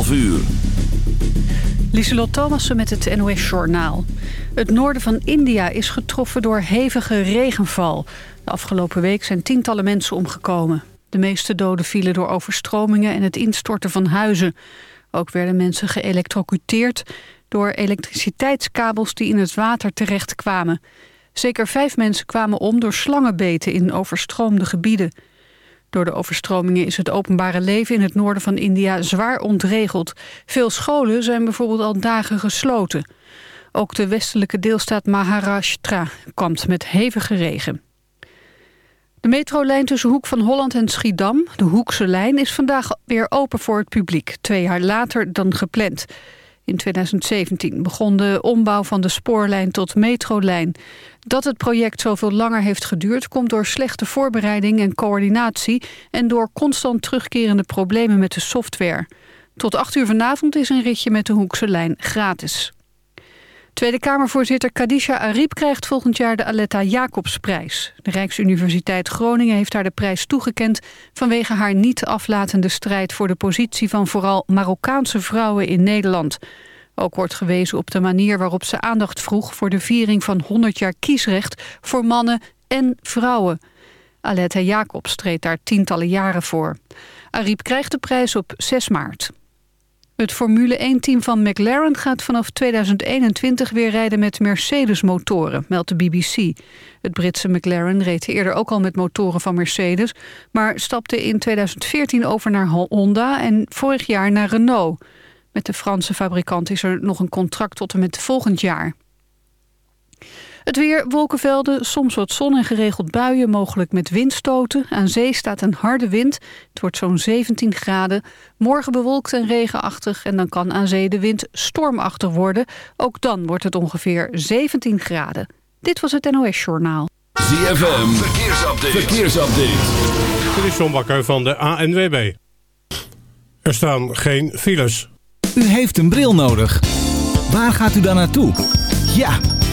11 uur. Lieselot Thomassen met het NOS-journaal. Het noorden van India is getroffen door hevige regenval. De afgelopen week zijn tientallen mensen omgekomen. De meeste doden vielen door overstromingen en het instorten van huizen. Ook werden mensen geëlectrocuteerd door elektriciteitskabels die in het water terechtkwamen. Zeker vijf mensen kwamen om door slangenbeten in overstroomde gebieden. Door de overstromingen is het openbare leven in het noorden van India zwaar ontregeld. Veel scholen zijn bijvoorbeeld al dagen gesloten. Ook de westelijke deelstaat Maharashtra kampt met hevige regen. De metrolijn tussen Hoek van Holland en Schiedam, de Hoekse lijn... is vandaag weer open voor het publiek, twee jaar later dan gepland. In 2017 begon de ombouw van de spoorlijn tot metrolijn. Dat het project zoveel langer heeft geduurd... komt door slechte voorbereiding en coördinatie... en door constant terugkerende problemen met de software. Tot 8 uur vanavond is een ritje met de Hoekse lijn gratis. Tweede Kamervoorzitter Kadisha Ariep krijgt volgend jaar de Aletta Jacobsprijs. De Rijksuniversiteit Groningen heeft haar de prijs toegekend... vanwege haar niet aflatende strijd voor de positie van vooral Marokkaanse vrouwen in Nederland. Ook wordt gewezen op de manier waarop ze aandacht vroeg... voor de viering van 100 jaar kiesrecht voor mannen en vrouwen. Aletta Jacobs treedt daar tientallen jaren voor. Ariep krijgt de prijs op 6 maart. Het Formule 1-team van McLaren gaat vanaf 2021 weer rijden met Mercedes-motoren, meldt de BBC. Het Britse McLaren reed eerder ook al met motoren van Mercedes... maar stapte in 2014 over naar Honda en vorig jaar naar Renault. Met de Franse fabrikant is er nog een contract tot en met volgend jaar. Het weer, wolkenvelden, soms wat zon en geregeld buien, mogelijk met windstoten. Aan zee staat een harde wind. Het wordt zo'n 17 graden. Morgen bewolkt en regenachtig en dan kan aan zee de wind stormachtig worden. Ook dan wordt het ongeveer 17 graden. Dit was het NOS Journaal. ZFM, verkeersupdate. verkeersupdate. Dit is John Bakker van de ANWB. Er staan geen files. U heeft een bril nodig. Waar gaat u dan naartoe? Ja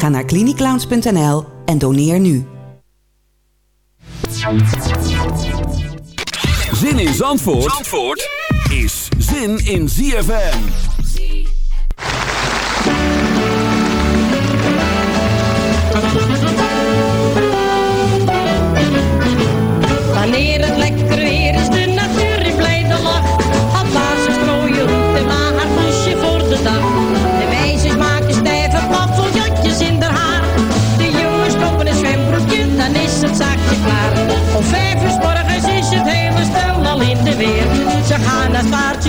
Ga naar cliniclowns.nl en doneer nu. Zin in Zandvoort, Zandvoort is zin in ZFM. Wanneer het lekker Ze gaan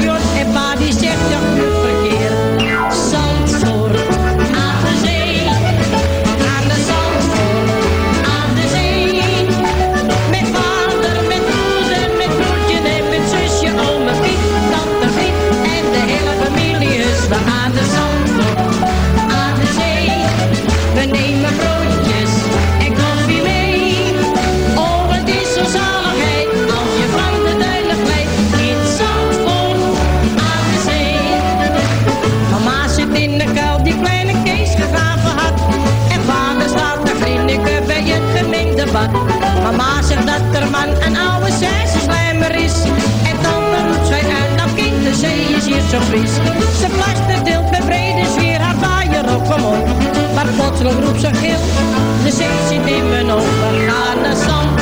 de zee is hier zo fris. Ze plaster deelt met brede sfeer haar vaaier op omhoog. Maar plotseling roept ze gil, de zee zit in mijn ogen. Ga naar zand.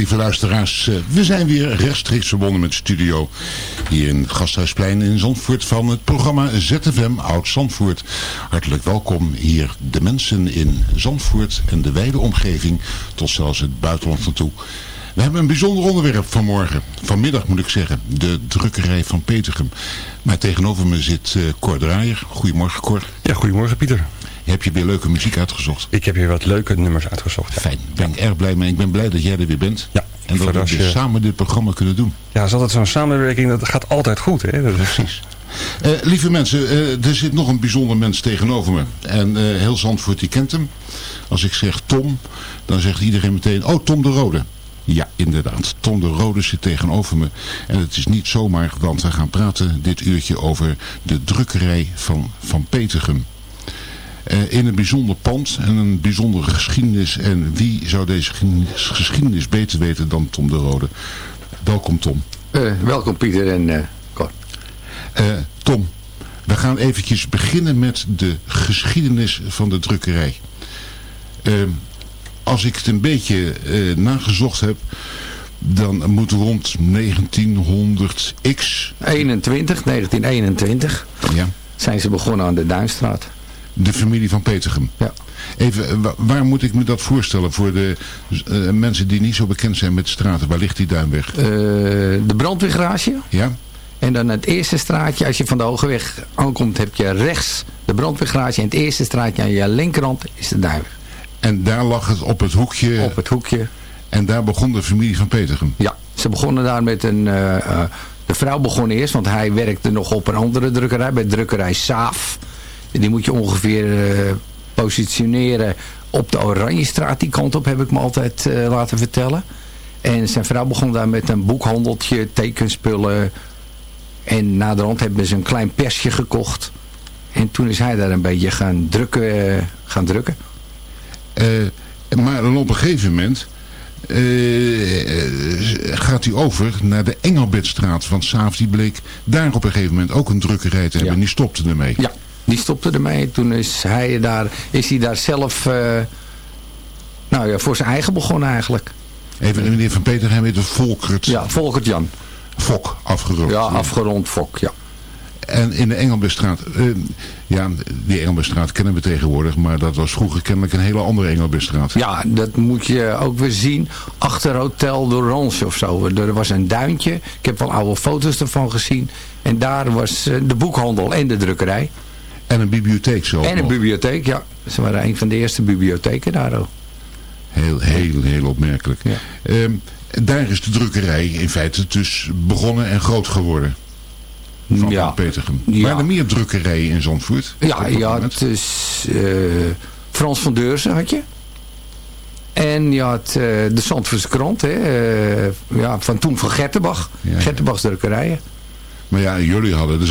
Lieve luisteraars, eh, we zijn weer rechtstreeks verbonden met studio hier in het Gasthuisplein in Zandvoort van het programma ZFM Oud Zandvoort. Hartelijk welkom hier de mensen in Zandvoort en de wijde omgeving tot zelfs het buitenland naartoe. We hebben een bijzonder onderwerp vanmorgen, vanmiddag moet ik zeggen, de drukkerij van Petergem. Maar tegenover me zit eh, Cor Draaier. Goedemorgen Cor. Ja, goedemorgen Pieter. Heb je weer leuke muziek uitgezocht? Ik heb hier wat leuke nummers uitgezocht. Ja. Fijn, ben ik erg blij mee. Ik ben blij dat jij er weer bent. Ja, En dat we samen dit programma kunnen doen. Ja, is altijd zo'n samenwerking, dat gaat altijd goed. Hè? Dat is precies. Eh, lieve mensen, eh, er zit nog een bijzonder mens tegenover me. En eh, heel Zandvoort die kent hem. Als ik zeg Tom, dan zegt iedereen meteen, oh Tom de Rode. Ja, inderdaad. Tom de Rode zit tegenover me. En het is niet zomaar, want we gaan praten dit uurtje over de drukkerij van Van Petergem. Eh, in een bijzonder pand en een bijzondere geschiedenis. En wie zou deze geschiedenis- beter weten dan Tom de Rode? Welkom Tom. Eh, welkom Pieter en eh Cor. Tom, we gaan eventjes beginnen met de geschiedenis van de drukkerij. Als ik het een beetje nagezocht heb, dan moet rond 1900x 21, 1921 ja, zijn ze begonnen aan de Duinstraat. De familie van Petergem. Ja. Even, eh, wa- waar moet ik me dat voorstellen voor de eh, mensen die niet zo bekend zijn met straten? Waar ligt die duinweg? Eh, de brandweergarage. Ja? En dan het eerste straatje, als je van de Hogeweg aankomt, heb je rechts de brandweergarage. En het eerste straatje aan je linkerhand is de Duinweg. En daar lag het op het hoekje. Op het hoekje. En daar begon de familie van Petergem. Ja, ze begonnen daar met een... de vrouw begon eerst, want hij werkte nog op een andere drukkerij. Bij drukkerij Saaf. Die moet je ongeveer eh, positioneren op de Oranjestraat. Die kant op heb ik me altijd eh, laten vertellen. En zijn vrouw begon daar met een boekhandeltje, tekenspullen. En naderhand hebben ze een klein persje gekocht. En toen is hij daar een beetje gaan drukken. eh, gaan drukken. Maar dan op een gegeven moment gaat hij over naar de Engelbertstraat. Want Saaf die bleek daar op een gegeven moment ook een drukkerij te hebben. Ja. En die stopte ermee. Ja, die stopte ermee. Toen is hij daar, is hij daar zelf eh, nou ja, voor zijn eigen begonnen eigenlijk. Even de meneer Van Petergem heette Volkert Ja, Volkert Jan. Fok afgerond. Ja, afgerond Fok, ja. En in de Engelbertstraat. eh, ja, die Engelbertstraat kennen we tegenwoordig. Maar dat was vroeger kennelijk een hele andere Engelbertstraat. Ja, dat moet je ook weer zien. Achter Hotel de Range of zo. Er was een duintje. Ik heb wel oude foto's ervan gezien. En daar was eh, de boekhandel en de drukkerij. En een bibliotheek zo. En een bibliotheek, ja. Ze waren een van de eerste bibliotheken daar ook. Heel, heel, heel opmerkelijk. Ja. Ehm, daar is de drukkerij in feite dus begonnen en groot geworden. Van Ja. Petergem. Ja. Maar er meer drukkerijen in Zandvoort? Ja, ja moment? het is eh, Frans van Deurzen had je. En je had eh, de Zandvoortse krant, hè, eh, ja, van toen van Gertenbach. Ja. Gertenbachs drukkerijen. Maar ja, jullie hadden de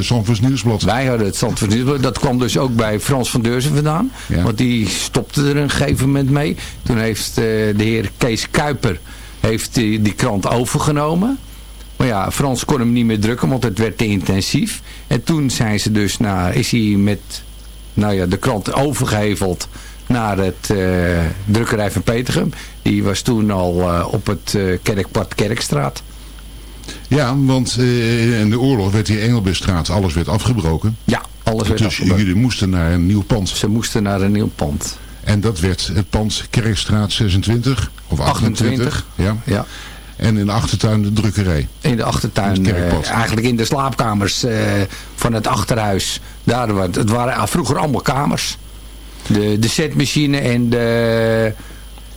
Zandvoorts Nieuwsblad. Wij hadden het Zandvoortse Nieuwsblad. Dat kwam dus ook bij Frans van Deurzen vandaan. Ja. Want die stopte er een gegeven moment mee. Toen heeft eh, de heer Kees Kuiper heeft die, die krant overgenomen. Maar ja, Frans kon hem niet meer drukken, want het werd te intensief. En toen zijn ze dus naar, is hij met nou ja, de krant overgeheveld naar het eh, drukkerij van Petergem. Die was toen al op het eh, Kerkpad Kerkstraat. Ja, want eh, in de oorlog werd die Engelbertstraat, alles werd afgebroken. Ja, alles werd Dus afgebroken. jullie moesten naar een nieuw pand. Ze moesten naar een nieuw pand. En dat werd het pand Kerkstraat 26 of 28. 28. Ja. Ja. En in de achtertuin de drukkerij. In de achtertuin, In eh, eigenlijk in de slaapkamers eh, van het achterhuis. Daar, het waren vroeger allemaal kamers. De, de setmachine en de,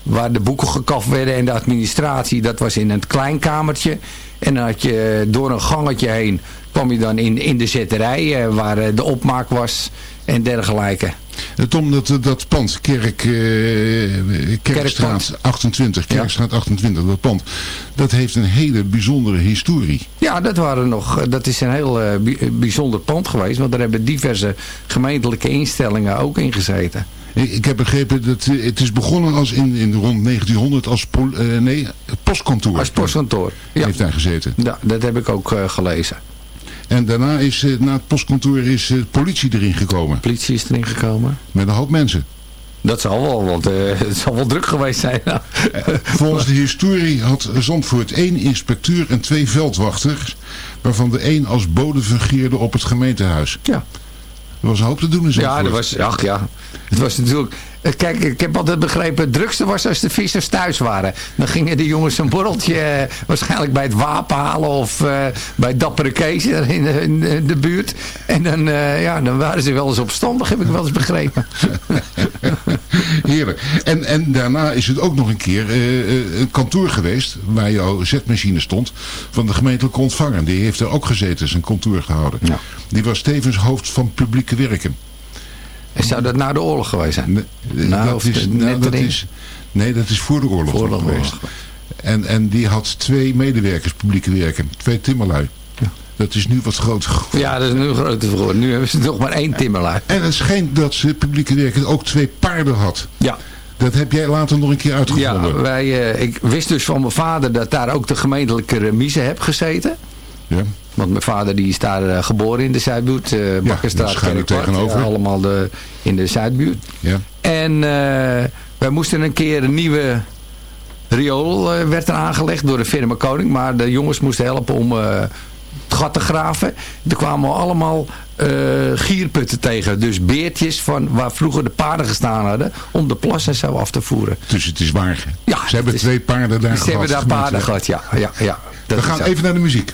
waar de boeken gekaft werden en de administratie, dat was in een klein kamertje. En dan had je door een gangetje heen, kwam je dan in, in de zetterij, eh, waar eh, de opmaak was en dergelijke. Eh, Tom, dat, dat pand, Kerk, eh, Kerkstraat 28, Kerkstraat 28, dat pand, dat heeft een hele bijzondere historie. Ja, dat, waren nog, dat is een heel eh, bi- bijzonder pand geweest, want daar hebben diverse gemeentelijke instellingen ook in gezeten. Ik, ik heb begrepen dat eh, het is begonnen als in, in rond 1900 als pol- eh, nee, postkantoor. Als postkantoor. Ja. Heeft daar gezeten. Ja, dat heb ik ook eh, gelezen. En daarna is, na het postkantoor is eh, politie erin gekomen. Politie is erin gekomen. Met een hoop mensen. Dat zal wel, want het zal wel druk geweest zijn. Volgens de historie had Zandvoort één inspecteur en twee veldwachters. Waarvan de één als bode fungeerde op het gemeentehuis. Ja. Er was een hoop te doen in Zandvoort. Ja, dat was, ach ja. Het was natuurlijk... eh, Kijk, ik heb altijd begrepen, het drukste was als de vissers thuis waren. Dan gingen de jongens een borreltje eh, waarschijnlijk bij het wapen halen of eh, bij Dappere Kees in de, in de- buurt. En dan, ja, dan waren ze wel eens opstandig, heb ik wel eens begrepen. Heerlijk. En, en daarna is het ook nog een keer eh, een kantoor geweest. Waar jouw zetmachine stond. Van de gemeentelijke ontvanger. Die heeft er ook gezeten. Zijn kantoor gehouden. Die was tevens hoofd van publieke werken. En zou dat na de oorlog geweest zijn? Nee, Nou, dat is, nou, dat is, nee, dat is voor de oorlog, Voor de nog geweest. oorlog. En, en die had twee medewerkers publieke werken. Twee timmerlui. Dat is nu wat groter geworden. Ja, dat is nu groter geworden. Nu hebben ze nog maar één timmerlaar. En het schijnt dat ze publieke werken ook twee paarden had. Ja. Dat heb jij later nog een keer Ja, uitgevonden. wij, eh, ik wist dus van mijn vader dat daar ook de gemeentelijke remise heb gezeten. Ja. Want mijn vader die is daar eh, geboren in de Zuidbuurt. eh Bakkerstraat, er Kerkpad, tegenover. allemaal de, in de Zuidbuurt. Ja. En eh, wij moesten een keer een nieuwe riool werd er aangelegd door de firma Koning. Maar de jongens moesten helpen om eh, het gat te graven. Er kwamen allemaal eh, gierputten tegen. Dus beertjes van waar vroeger de paarden gestaan hadden. Om de plassen zo af te voeren. Dus het is waar. Ja, ze hebben is- twee paarden daar Ze gehad. hebben daar paarden gehad, ja. ja, ja Dat We gaan even naar de muziek.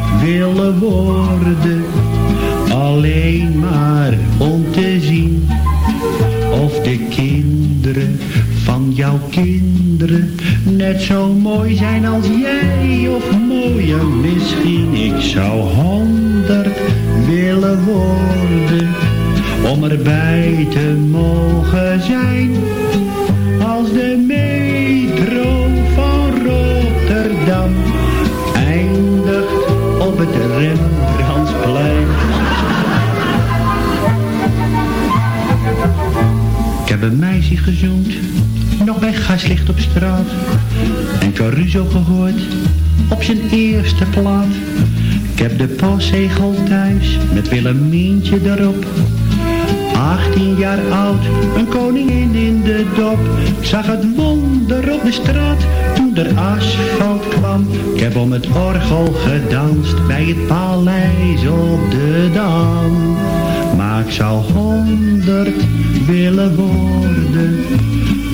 willen worden, alleen maar om te zien of de kinderen van jouw kinderen net zo mooi zijn als jij of mooier misschien. Ik zou honderd willen worden om erbij te mogen zijn het Rembrandtsplein. Ik heb een meisje gezoend, nog bij gaslicht op straat. En Caruso gehoord, op zijn eerste plaat. Ik heb de postzegel thuis, met Willemientje erop. 18 jaar oud, een koningin in de dop. Zag het wonder op de straat, asfalt kwam. Ik heb om het orgel gedanst, bij het paleis op de Dam. Maar ik zou honderd willen worden,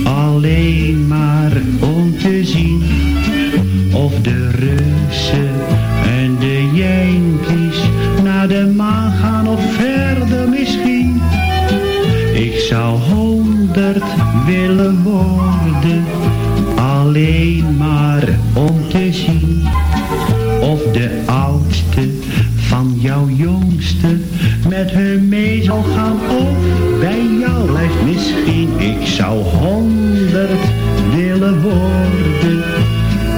alleen maar om te zien of de Russen en de Yankees naar de maan gaan of verder misschien. Ik zou honderd willen worden, alleen maar om te zien of de oudste van jouw jongste met hun mee zal gaan of bij jou blijft misschien. Ik zou honderd willen worden,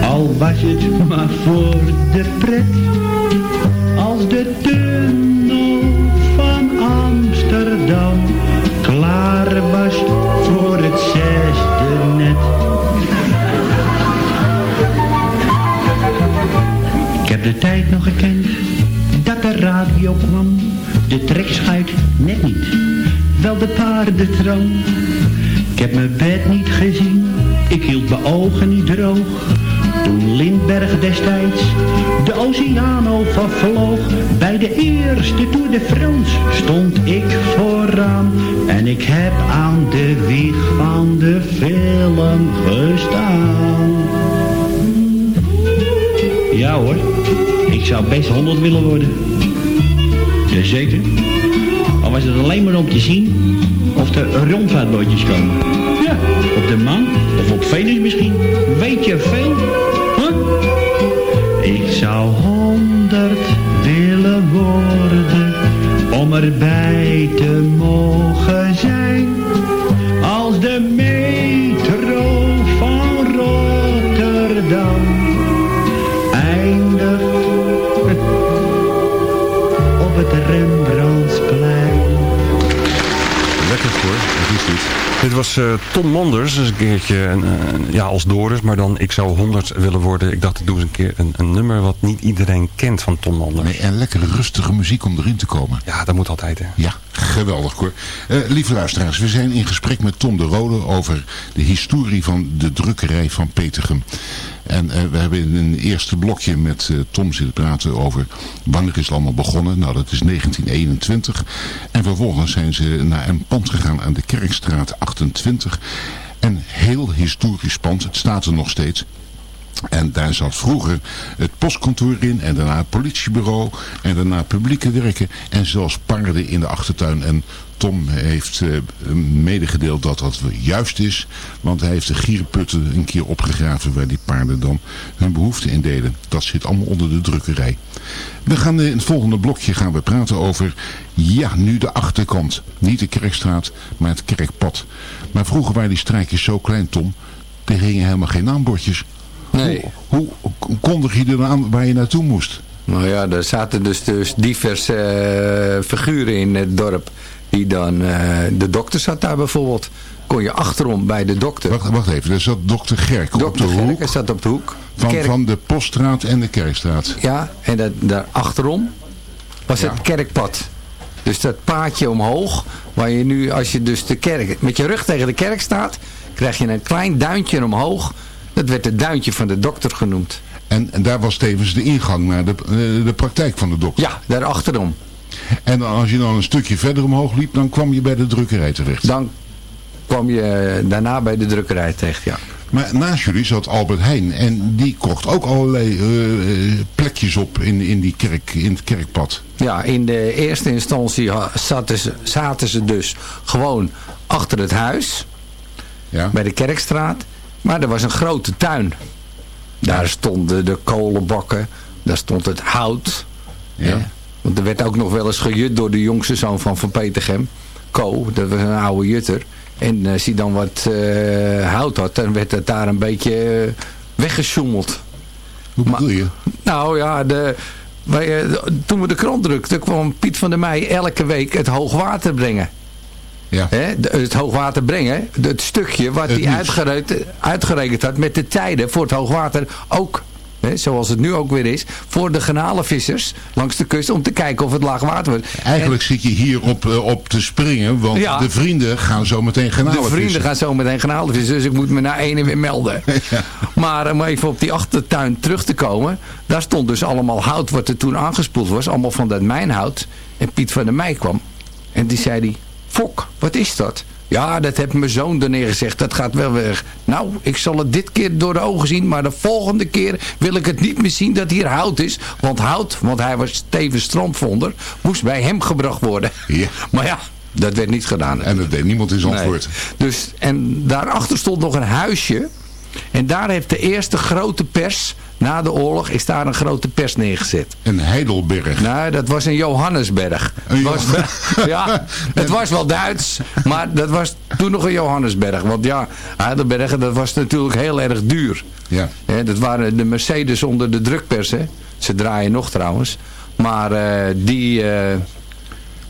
al was het maar voor de pret. Als de tunnel van Amsterdam klaar was voor het zesde de tijd nog gekend dat de radio kwam, de trekschuit net niet, wel de paardentram. Ik heb mijn bed niet gezien, Ik hield mijn ogen niet droog. Toen Lindbergh destijds de Oceano vervloog. Bij de eerste Tour de France stond ik vooraan. En ik heb aan de wieg van de film gestaan. Ja hoor, ik zou best 100 willen worden. Jazeker. Al was het alleen maar om te zien of er rondvaartbootjes komen. Ja, op de maan of op Venus misschien. Weet je veel? Huh? Ik zou honderd willen worden om erbij te mogen zijn. Dit. Was eh, Tom Manders, dus een keertje een, ja, als Doris, maar dan ik zou 100 willen worden. Ik dacht ik doe eens een keer een, een nummer wat niet iedereen kent van Tom Manders. Nee, en lekkere rustige muziek om erin te komen. Ja, dat moet altijd hè. Ja, geweldig hoor. Eh, lieve luisteraars, we zijn in gesprek met Tom de Rode over de historie van de drukkerij van Petergem. En eh, we hebben in een eerste blokje met eh, Tom zitten praten over wanneer is het allemaal begonnen. Nou, dat is 1921. En vervolgens zijn ze naar een pand gegaan aan de Kerkstraat 28. Een heel historisch pand. Het staat er nog steeds. En daar zat vroeger het postkantoor in en daarna het politiebureau en daarna publieke werken en zelfs paarden in de achtertuin. En Tom heeft uh, medegedeeld dat dat juist is, want hij heeft de gierputten een keer opgegraven waar die paarden dan hun behoeften in deden. Dat zit allemaal onder de drukkerij. We gaan in het volgende blokje gaan we praten over, ja, nu de achterkant. Niet de kerkstraat, maar het kerkpad. Maar vroeger waren die strijkjes zo klein, Tom, er hingen helemaal geen naambordjes. Nee. Hoe, hoe kondig je er aan waar je naartoe moest? Nou ja, er zaten dus, dus diverse uh, figuren in het dorp. Die dan, uh, de dokter zat daar bijvoorbeeld. Kon je achterom bij de dokter. Wacht, wacht even, er zat dokter Gerk dokter op de Gerk, hoek. Zat op de hoek. Van, Kerk- van de Poststraat en de Kerkstraat. Ja, en dat, daar achterom was Ja. het kerkpad. Dus dat paadje omhoog, waar je nu, als je dus de kerk, met je rug tegen de kerk staat, krijg je een klein duintje omhoog. Dat werd het duintje van de dokter genoemd. En, en daar was tevens de ingang naar de, eh, de praktijk van de dokter. Ja, daar achterom. En als je dan een stukje verder omhoog liep, dan kwam je bij de drukkerij terecht. Dan kwam je daarna bij de drukkerij terecht, ja. Maar naast jullie zat Albert Heijn en die kocht ook allerlei eh, eh, plekjes op in, in, die kerk, in het kerkpad. Ja, in de eerste instantie zaten ze, zaten ze dus gewoon achter het huis. Ja. Bij de Kerkstraat. Maar er was een grote tuin. Daar stonden de kolenbakken. Daar stond het hout. Ja. hè. Want er werd ook nog wel eens gejut door de jongste zoon van Van Petergem. Ko, dat was een oude jutter. En als hij dan wat eh, hout had, dan werd het daar een beetje uh, weggesjoemeld. Hoe bedoel je? Nou ja, de, wij, eh, toen we de krant drukten, kwam Piet van der Meij elke week het hoogwater brengen. Ja. Hè, de- het hoogwater brengen, het stukje wat hij uitgerekend, uitgerekend had met de tijden voor het hoogwater ook. Hè, zoals het nu ook weer is, voor de garnalenvissers langs de kust om te kijken of het laag water wordt. Eigenlijk zit je hier op, eh, op te springen, want Ja. de vrienden gaan zo meteen de vrienden vissen. gaan zo meteen dus ik moet me na ene weer melden. Ja. Maar om even op die achtertuin terug te komen. Daar stond dus allemaal hout wat er toen aangespoeld was. Allemaal van dat mijnhout. En Piet van der Meij kwam. En die zei die, Fok, wat is dat? Ja, dat heeft mijn zoon er neergezegd. Dat gaat wel weg. Nou, ik zal het dit keer door de ogen zien. Maar de volgende keer wil ik het niet meer zien dat hier hout is. Want hout, want hij was tevens strandvonder, moest bij hem gebracht worden. Ja. Maar ja, dat werd niet gedaan. En dat deed niemand in Zandvoort. Nee. Dus, en daarachter stond nog een huisje. En daar heeft de eerste grote pers, na de oorlog, is daar een grote pers neergezet. Een Heidelberg. Nou, dat was een Johannesberg. Een Was- Jo- ja, het was wel Duits, maar dat was toen nog een Johannesberg. Want ja, Heidelberg, dat was natuurlijk heel erg duur. Ja. Dat waren de Mercedes onder de drukpers. Hè. Ze draaien nog trouwens. Maar eh, die, eh,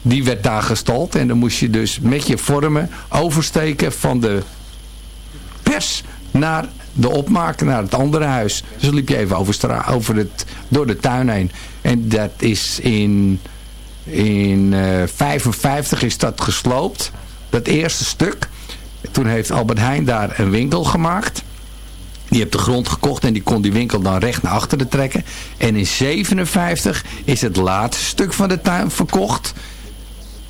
die werd daar gestald. En dan moest je dus met je vormen oversteken van de pers naar de opmaak, naar het andere huis. Dus dan liep je even over, stra- over het, door de tuin heen. En dat is in, in eh 55 is dat gesloopt. Dat eerste stuk. Toen heeft Albert Heijn daar een winkel gemaakt. Die heeft de grond gekocht en die kon die winkel dan recht naar achteren trekken. En in 57 is het laatste stuk van de tuin verkocht.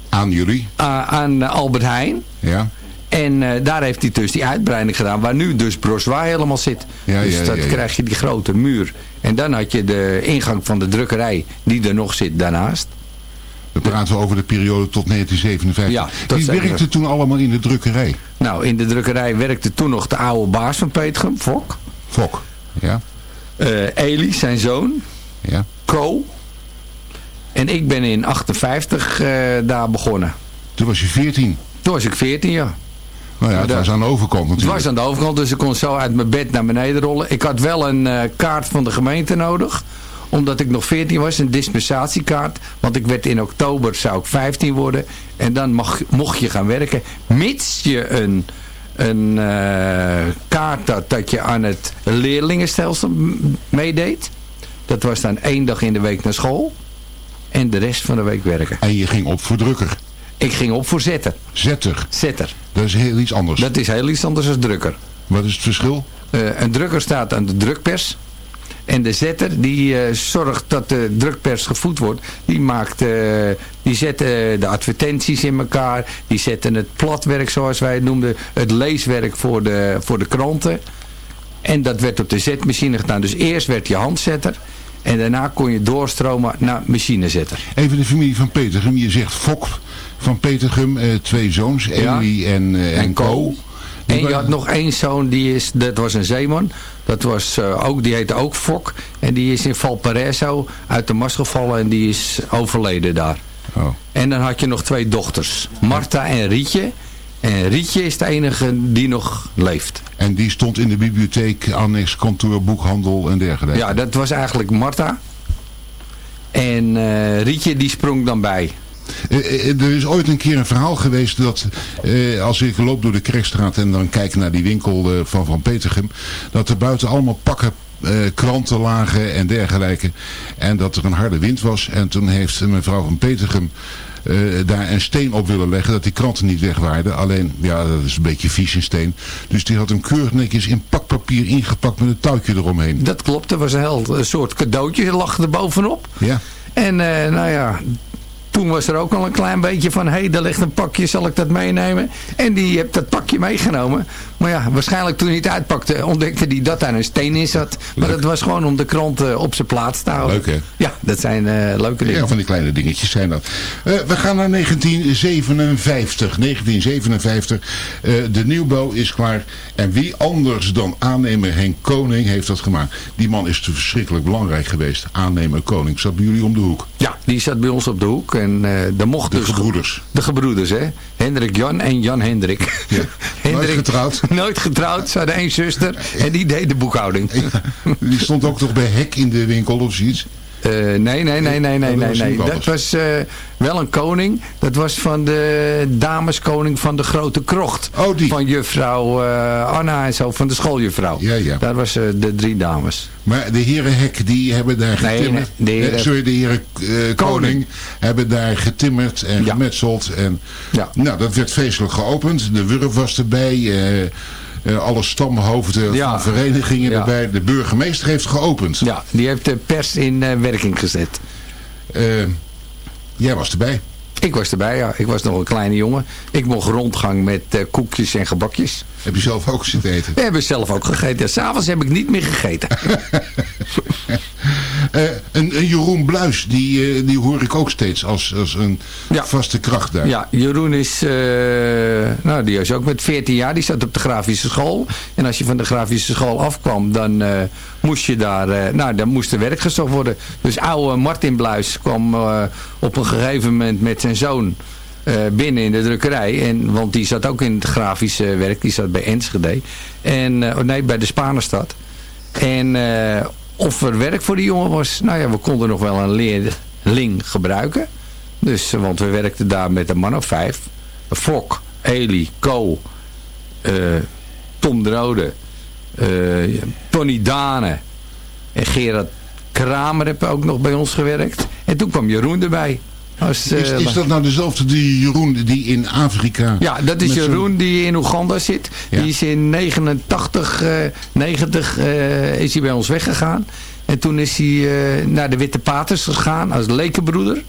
Aan jullie? Uh, aan Albert Heijn. Ja. En uh, daar heeft hij dus die uitbreiding gedaan, waar nu dus Brossois helemaal zit. Ja, dus ja, dat ja, krijg je die grote muur. En dan had je de ingang van de drukkerij, die er nog zit daarnaast. We praten over de periode tot 1957. Ja, Wie werkte 57. toen allemaal in de drukkerij? Nou, in de drukkerij werkte toen nog de oude baas van Petergem, Fok. Fok, ja. Uh, Eli, zijn zoon. Ja. Co. En ik ben in 58 uh, daar begonnen. Toen was je 14? Toen was ik 14, ja. Nou ja, het was aan de overkant natuurlijk. Het was aan de overkant, dus ik kon zo uit mijn bed naar beneden rollen. Ik had wel een uh, kaart van de gemeente nodig omdat ik nog 14 was, een dispensatiekaart. Want ik werd in oktober, zou ik 15 worden. En dan mag, mocht je gaan werken. Mits je een, een uh, kaart had dat je aan het leerlingenstelsel meedeed. Dat was dan één dag in de week naar school. En de rest van de week werken. En je ging op voor drukker? Ik ging op voor zetter. Zetter? Zetter. Dat is heel iets anders. Dat is heel iets anders dan drukker. Wat is het verschil? Uh, een drukker staat aan de drukpers. En de zetter die uh, zorgt dat de drukpers gevoed wordt. Die, maakt, uh, die zetten de advertenties in elkaar. Die zetten het platwerk zoals wij het noemden. Het leeswerk voor de, voor de kranten. En dat werd op de zetmachine gedaan. Dus eerst werd je handzetter. En daarna kon je doorstromen naar machinezetter. Even de familie van Petergem. Je zegt Fok van Petergem. Uh, twee zoons. Emily ja. en, en, en Co. En je had nog één zoon, die is, dat was een zeeman. Dat was, uh, ook, die heette ook Fok. En die is in Valparaiso uit de mast gevallen en die is overleden daar. Oh. En dan had je nog twee dochters. Marta en Rietje. En Rietje is de enige die nog leeft. En die stond in de bibliotheek, annex, kantoor, boekhandel en dergelijke? Ja, dat was eigenlijk Marta. En uh, Rietje die sprong dan bij. Uh, er is ooit een keer een verhaal geweest dat uh, als ik loop door de Krekstraat en dan kijk naar die winkel van Van Petergem, dat er buiten allemaal pakken kranten lagen en dergelijke. En dat er een harde wind was. En toen heeft mevrouw van Petergem daar een steen op willen leggen, dat die kranten niet weg waren. Alleen, ja, dat is een beetje vies een steen. Dus die had hem keurig netjes in pakpapier ingepakt met een touwtje eromheen. Dat klopt, er was een, heel, een soort cadeautje, lag er bovenop. Ja. En nou ja, toen was er ook al een klein beetje van, hé, hey, daar ligt een pakje, zal ik dat meenemen? En die heeft dat pakje meegenomen. Maar ja, waarschijnlijk toen hij het uitpakte, ontdekte hij dat daar een steen in zat. Maar Leuk. dat was gewoon om de krant uh, op zijn plaats te houden. Leuk, hè? Ja, dat zijn uh, leuke dingen. Ja, van die kleine dingetjes zijn dat. Uh, we gaan naar 1957. 1957. de nieuwbouw is klaar. En wie anders dan aannemer Henk Koning heeft dat gemaakt. Die man is te verschrikkelijk belangrijk geweest. Aannemer Koning. Zat bij jullie om de hoek. Ja, die zat bij ons op de hoek. En uh, de mocht de dus... gebroeders. De gebroeders, hè. Hendrik Jan en Jan Hendrik. Ja. Hendrik, getrouwd. Nooit getrouwd. Ze hadden één zuster. En die deed de boekhouding. Die stond ook toch bij Hek in de winkel of zoiets? Nee, nee, nee, nee, nee, nee. dat was, nee. Dat was uh, wel een koning. Dat was van de dameskoning van de Grote Krocht. Oh, die. Van juffrouw uh, Anna en zo, van de schooljuffrouw. Ja, ja. Daar was de drie dames. Maar de heren Hek, die hebben daar getimmerd. Nee, nee, de heren... sorry, de heren koning. koning. hebben daar getimmerd en gemetseld. En, ja. Nou, dat werd feestelijk geopend. De Wurf was erbij. Uh, alle stamhoofden ja. van verenigingen ja. erbij. De burgemeester heeft geopend. Ja, die heeft de pers in uh, werking gezet. Uh, jij was erbij. Ik was erbij, ja. Ik was nog een kleine jongen. Ik mocht rondgang met uh, koekjes en gebakjes. Heb je zelf ook zitten eten? We hebben zelf ook gegeten. S'avonds heb ik niet meer gegeten. uh, een, een, Jeroen Bluis, die, uh, die hoor ik ook steeds als, als een ja. vaste kracht daar. Ja, Jeroen is, nou die is ook met 14 jaar, die zat op de grafische school. En als je van de grafische school afkwam, dan moest je daar, nou dan moest er werk gezocht worden. Dus oude Martin Bluis kwam op een gegeven moment met zijn zoon uh, binnen in de drukkerij. En, want die zat ook in het grafische werk. Die zat bij Enschede. En, uh, nee, bij de Spanenstad. En uh, of er werk voor die jongen was. Nou ja, we konden nog wel een leerling gebruiken. Dus, want we werkten daar met een man of vijf. Fok, Eli, Co, Tom de Rode, Tony Dane en Gerard Kramer hebben ook nog bij ons gewerkt. En toen kwam Jeroen erbij. Als, Is, eh, is dat nou dezelfde die Jeroen die in Afrika... Ja, dat is Jeroen die in Oeganda zit. Ja. Die is in 89, eh 90 eh, is hij bij ons weggegaan. En toen is hij eh, naar de Witte Paters gegaan als lekenbroeder.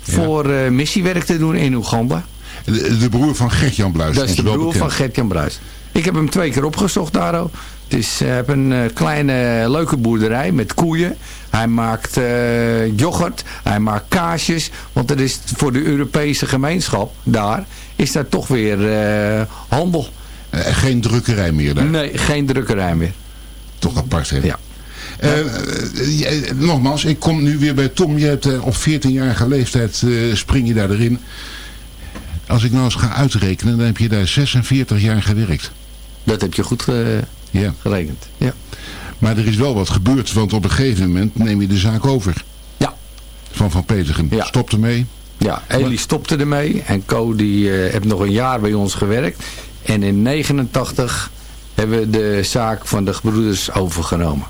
Voor eh, missiewerk te doen in Oeganda. De, de broer van Gert-Jan Bluis. Dat is de broer van. Gert-Jan Bruis. Ik heb hem twee keer opgezocht, Daro. Het is, heeft een eh, kleine leuke boerderij met koeien. Hij maakt eh, yoghurt, hij maakt kaasjes. Want dat is voor de Europese gemeenschap daar, is daar toch weer eh, handel. Eh, geen drukkerij meer daar. Nee, geen drukkerij meer. Toch apart, hè? Ja. Nogmaals, ik kom nu weer bij Tom. Je hebt op 14-jarige leeftijd spring je daar erin. Als ik nou eens ga uitrekenen, dan heb je daar 46 jaar gewerkt. Dat heb je goed Ja. gerekend. Ja. Maar er is wel wat gebeurd, want op een gegeven moment neem je de zaak over. Ja. Van Van Petergem. Ja. Stopt ermee. Ja, Eli stopte ermee. En Co die eh, heeft nog een jaar bij ons gewerkt. En in 89 hebben we de zaak van de gebroeders overgenomen.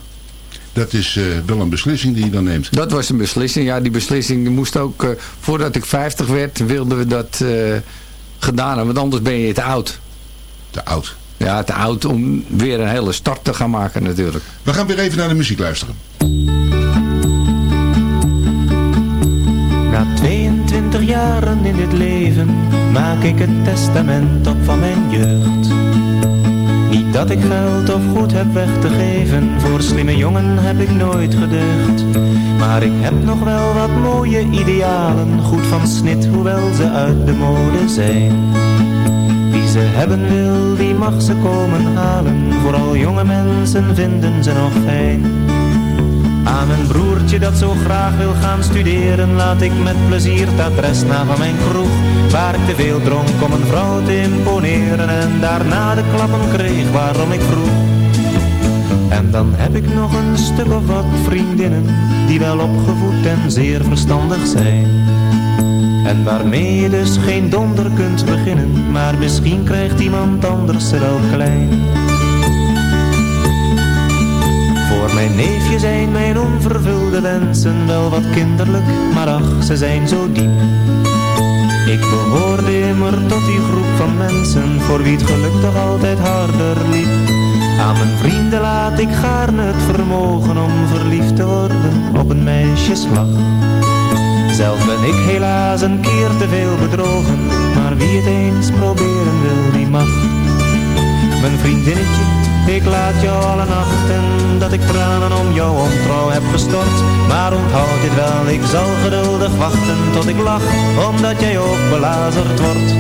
Dat is eh, wel een beslissing die je dan neemt. Dat was een beslissing. Ja, die beslissing moest ook... eh, voordat ik 50 werd, wilden we dat gedaan hebben. Want anders ben je te oud. Te oud. Ja, te oud om weer een hele start te gaan maken natuurlijk. We gaan weer even naar de muziek luisteren. Na 22 jaren in dit leven maak ik het testament op van mijn jeugd. Niet dat ik geld of goed heb weg te geven, voor slimme jongen heb ik nooit gedeugd. Maar ik heb nog wel wat mooie idealen, goed van snit, hoewel ze uit de mode zijn. Ze hebben wil, die mag ze komen halen, vooral jonge mensen vinden ze nog fijn. Aan mijn broertje dat zo graag wil gaan studeren Laat ik met plezier het adres na van mijn kroeg. Waar ik te veel dronk om een vrouw te imponeren En daarna de klappen kreeg waarom ik vroeg. En dan heb ik nog een stuk of wat vriendinnen Die wel opgevoed en zeer verstandig zijn En waarmee je dus geen donder kunt beginnen Maar misschien krijgt iemand anders ze wel klein voor mijn neefje zijn mijn onvervulde wensen wel wat kinderlijk, maar ach, ze zijn zo diep. Ik behoorde immer tot die groep van mensen, voor wie het geluk toch altijd harder liep. Aan mijn vrienden laat ik gaarne het vermogen om verliefd te worden op een meisjeslag. Zelf ben ik helaas een keer te veel bedrogen, maar wie het eens proberen wil, die mag. Mijn vriendinnetje, ik laat jou alle nachten dat ik tranen om jouw ontrouw heb gestort. Maar onthoud dit wel, ik zal geduldig wachten tot ik lach, omdat jij ook belazerd wordt.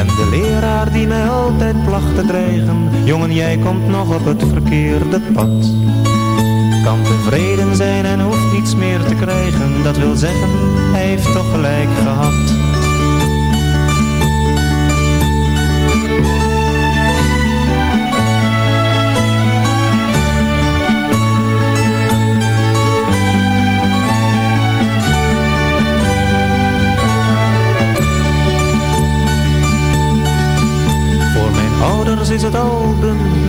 En de leraar die mij altijd placht te dreigen, jongen jij komt nog op het verkeerde pad. Kan tevreden zijn en hoeft niets meer te krijgen, dat wil zeggen, hij heeft toch gelijk gehad.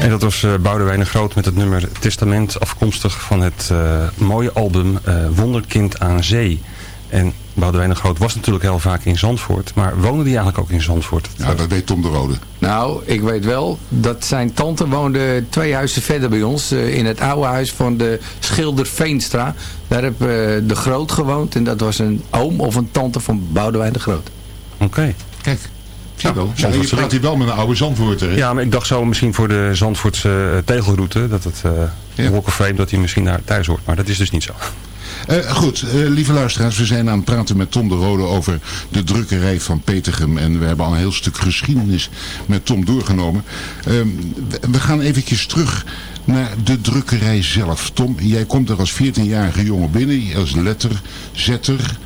En dat was uh, Boudewijn de Groot met het nummer Testament, afkomstig van het uh, mooie album uh, Wonderkind aan Zee. En Boudewijn de Groot was natuurlijk heel vaak in Zandvoort. Maar woonde die eigenlijk ook in Zandvoort? Ja, dat weet Tom de Rode. Nou, ik weet wel dat zijn tante woonde twee huizen verder bij ons. eh, in het oude huis van de schilder Veenstra. Daar heb eh, de Groot gewoond. En dat was een oom of een tante van Boudewijn de Groot. Oké. Kijk, zie je wel. Ja, je praat hier wel met een oude Zandvoorter. Ja, maar ik dacht zo misschien voor de Zandvoortse eh, tegelroute. Dat het uh, Fame, dat hij misschien daar thuis hoort. Maar dat is dus niet zo. Uh, goed, uh, lieve luisteraars, we zijn aan het praten met Tom de Rode over de drukkerij van Petergem. En we hebben al een heel stuk geschiedenis met Tom doorgenomen. Uh, we gaan eventjes terug naar de drukkerij zelf. Tom, jij komt er als 14-jarige jongen binnen, als letterzetter.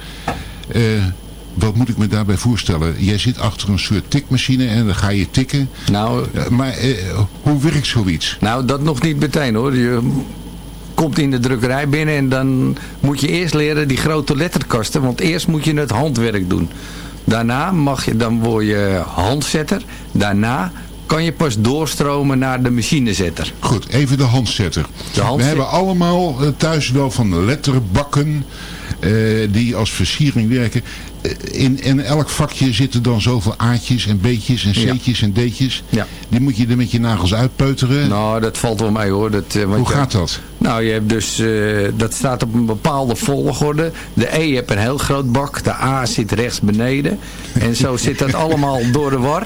Wat moet ik me daarbij voorstellen? Jij zit achter een soort tikmachine en dan ga je tikken. Nou, maar hoe werkt zoiets? Nou, dat nog niet meteen hoor. Je komt in de drukkerij binnen en dan moet je eerst leren die grote letterkasten. Want eerst moet je het handwerk doen. Daarna mag je, dan word je handzetter. Daarna kan je pas doorstromen naar de machinezetter. Goed, even de handzetter. De handzetter. We hebben allemaal thuis wel van letterbakken uh, die als versiering werken. In, in elk vakje zitten dan zoveel aatjes en beetjes en c'tjes ja. en d'tjes. Ja. Die moet je er met je nagels uitpeuteren. Nou, dat valt wel mee hoor. Dat, uh, Hoe gaat dat? Nou, je hebt dus, uh, dat staat op een bepaalde volgorde. De E hebt een heel groot bak. De A zit rechts beneden. En zo zit dat allemaal door de war.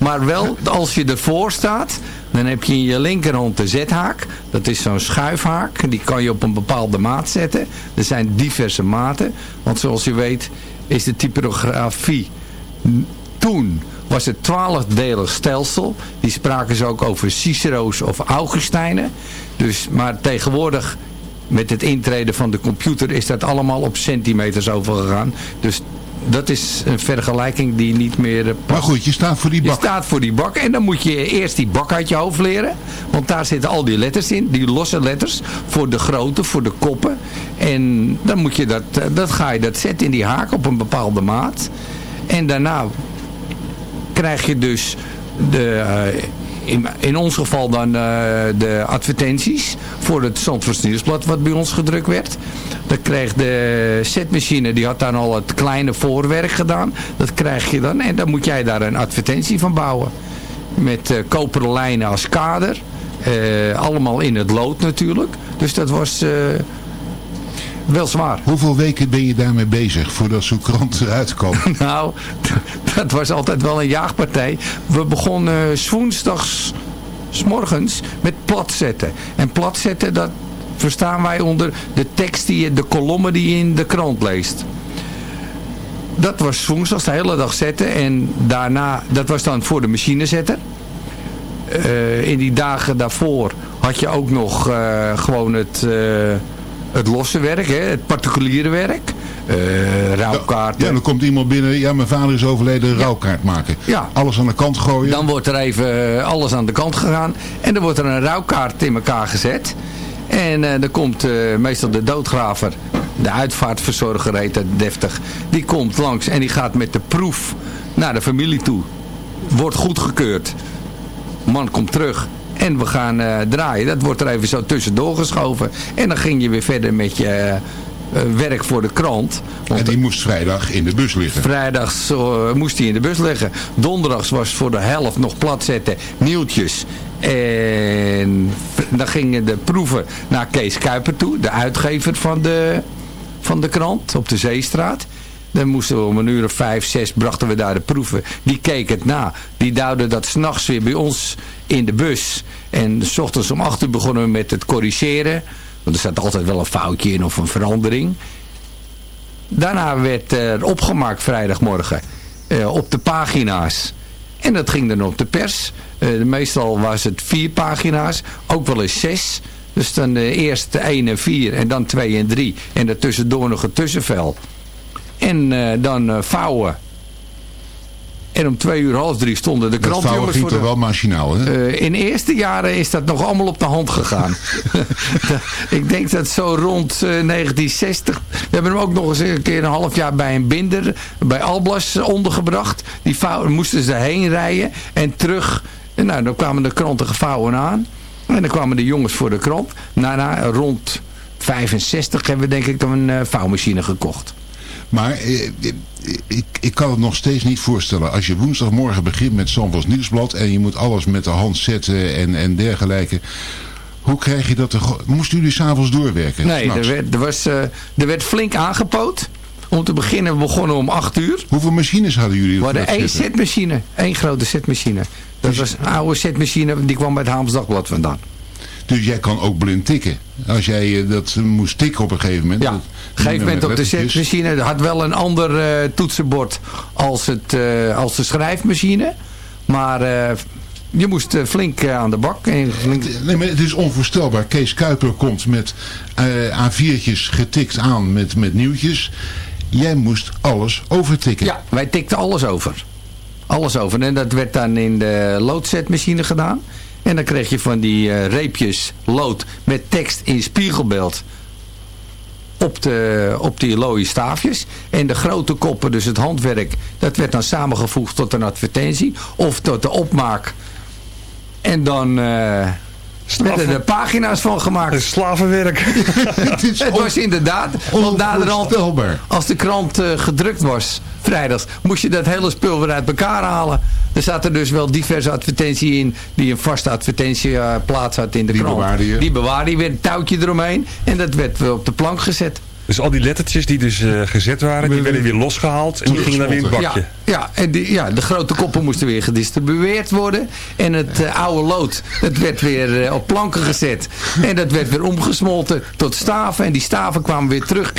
Maar wel, als je ervoor staat, dan heb je in je linkerhand de Z-haak. Dat is zo'n schuifhaak. Die kan je op een bepaalde maat zetten. Er zijn diverse maten. Want zoals je weet is de typografie toen was het twaalfdelig stelsel. Die spraken ze ook over Cicero's of Augustijnen. Dus, maar tegenwoordig met het intreden van de computer is dat allemaal op centimeters overgegaan. Dus dat is een vergelijking die niet meer past. Maar goed, je staat voor die bak. Je staat voor die bak en dan moet je eerst die bak uit je hoofd leren. Want daar zitten al die letters in, die losse letters. Voor de grootte, voor de koppen. En dan moet je dat, dat ga je dat zetten in die haak op een bepaalde maat. En daarna krijg je dus de... Uh, in, in, ons geval dan uh, de advertenties voor het Zandvoorts wat bij ons gedrukt werd. Dan kreeg de setmachine, die had dan al het kleine voorwerk gedaan. Dat krijg je dan en dan moet jij daar een advertentie van bouwen. Met uh, koperen lijnen als kader. Uh, allemaal in het lood natuurlijk. Dus dat was wel zwaar. Hoeveel weken ben je daarmee bezig voordat zo'n krant eruit komt? nou, dat was altijd wel een jaagpartij. We begonnen s woensdags, s morgens, met platzetten. En platzetten, dat verstaan wij onder de tekst, die je, de kolommen die je in de krant leest. Dat was woensdags de hele dag zetten. En daarna, dat was dan voor de machinezetter. Uh, in die dagen daarvoor had je ook nog uh, gewoon het... Uh, het losse werk, hè, het particuliere werk. Uh, rouwkaarten. Ja, dan komt iemand binnen, ja mijn vader is overleden, ja. rouwkaart maken. Ja. Alles aan de kant gooien. Dan wordt er even alles aan de kant gegaan. En dan wordt er een rouwkaart in elkaar gezet. En uh, dan komt uh, meestal de doodgraver, de uitvaartverzorger heet dat deftig. Die komt langs en die gaat met de proef naar de familie toe. Wordt goedgekeurd. Man komt terug. En we gaan uh, draaien. Dat wordt er even zo tussendoor geschoven. En dan ging je weer verder met je uh, werk voor de krant. En die moest vrijdag in de bus liggen. Vrijdags uh, moest hij in de bus liggen. Donderdags was voor de helft nog plat zetten. Nieuwtjes. En dan gingen de proeven naar Kees Kuiper toe. De uitgever van de, van de krant op de Zeestraat. Dan moesten we om een uur of vijf, zes brachten we daar de proeven. Die keek het na. Die duwden dat s'nachts weer bij ons in de bus. En s ochtends om acht uur begonnen we met het corrigeren. Want er zat altijd wel een foutje in of een verandering. Daarna werd er opgemaakt vrijdagmorgen. Uh, op de pagina's. En dat ging dan op de pers. Uh, meestal was het vier pagina's. Ook wel eens zes. Dus dan uh, eerst 1 en 4 en dan 2 en 3. En daartussendoor nog een tussenvel. En dan vouwen. En om twee uur half drie stonden de krantjongens voor ging de... toch wel machinaal, hè? Uh, in eerste jaren is dat nog allemaal op de hand gegaan. ik denk dat zo rond 1960... We hebben hem ook nog eens een keer een half jaar bij een binder... bij Alblas ondergebracht. Die vouwen, moesten ze heen rijden en terug. En nou, dan kwamen de kranten gevouwen aan. En dan kwamen de jongens voor de krant. Daarna rond 65 hebben we denk ik een vouwmachine gekocht. Maar eh, ik, ik kan het nog steeds niet voorstellen. Als je woensdagmorgen begint met Zandvoors Nieuwsblad en je moet alles met de hand zetten en, en dergelijke. Hoe krijg je dat? Er, moesten jullie s'avonds doorwerken? Nee, er werd, er, was, eh, er werd flink aangepoot. Om te beginnen, we begonnen om 8 uur. Hoeveel machines hadden jullie? We hadden één setmachine. één grote setmachine. Dat was een oude setmachine, die kwam bij het Haams Dagblad vandaan. Dus jij kan ook blind tikken. Als jij eh, dat moest tikken op een gegeven moment. Ja, dat- gegeven moment op de setmachine had wel een ander eh, toetsenbord als, het, eh, als de schrijfmachine. Maar eh, je moest flink aan de bak. En flink... Nee, maar het is onvoorstelbaar. Kees Kuiper komt met eh A4'tjes getikt aan met, met nieuwtjes. Jij moest alles overtikken. Ja, wij tikten alles over. Alles over. En dat werd dan in de loodzetmachine gedaan. En dan kreeg je van die reepjes lood met tekst in spiegelbeeld op, de, op die looie staafjes. En de grote koppen, dus het handwerk, dat werd dan samengevoegd tot een advertentie. Of tot de opmaak. En dan eh werden er pagina's van gemaakt. slavenwerk. het, is Het was inderdaad, want naderhand, als de krant eh, gedrukt was, vrijdags, moest je dat hele spul weer uit elkaar halen. Er zaten dus wel diverse advertenties in, die een vaste advertentieplaats had in de krant. bewaarde je? Die bewaarde je weer, een touwtje eromheen. En dat werd weer op de plank gezet. Dus al die lettertjes die dus eh, gezet waren, die werden weer losgehaald en die gingen dan weer in het bakje. Ja, ja, en die, ja, de grote koppen moesten weer gedistribueerd worden. En het eh, oude lood, dat werd weer eh, op planken gezet. En dat werd weer omgesmolten tot staven. En die staven kwamen weer terug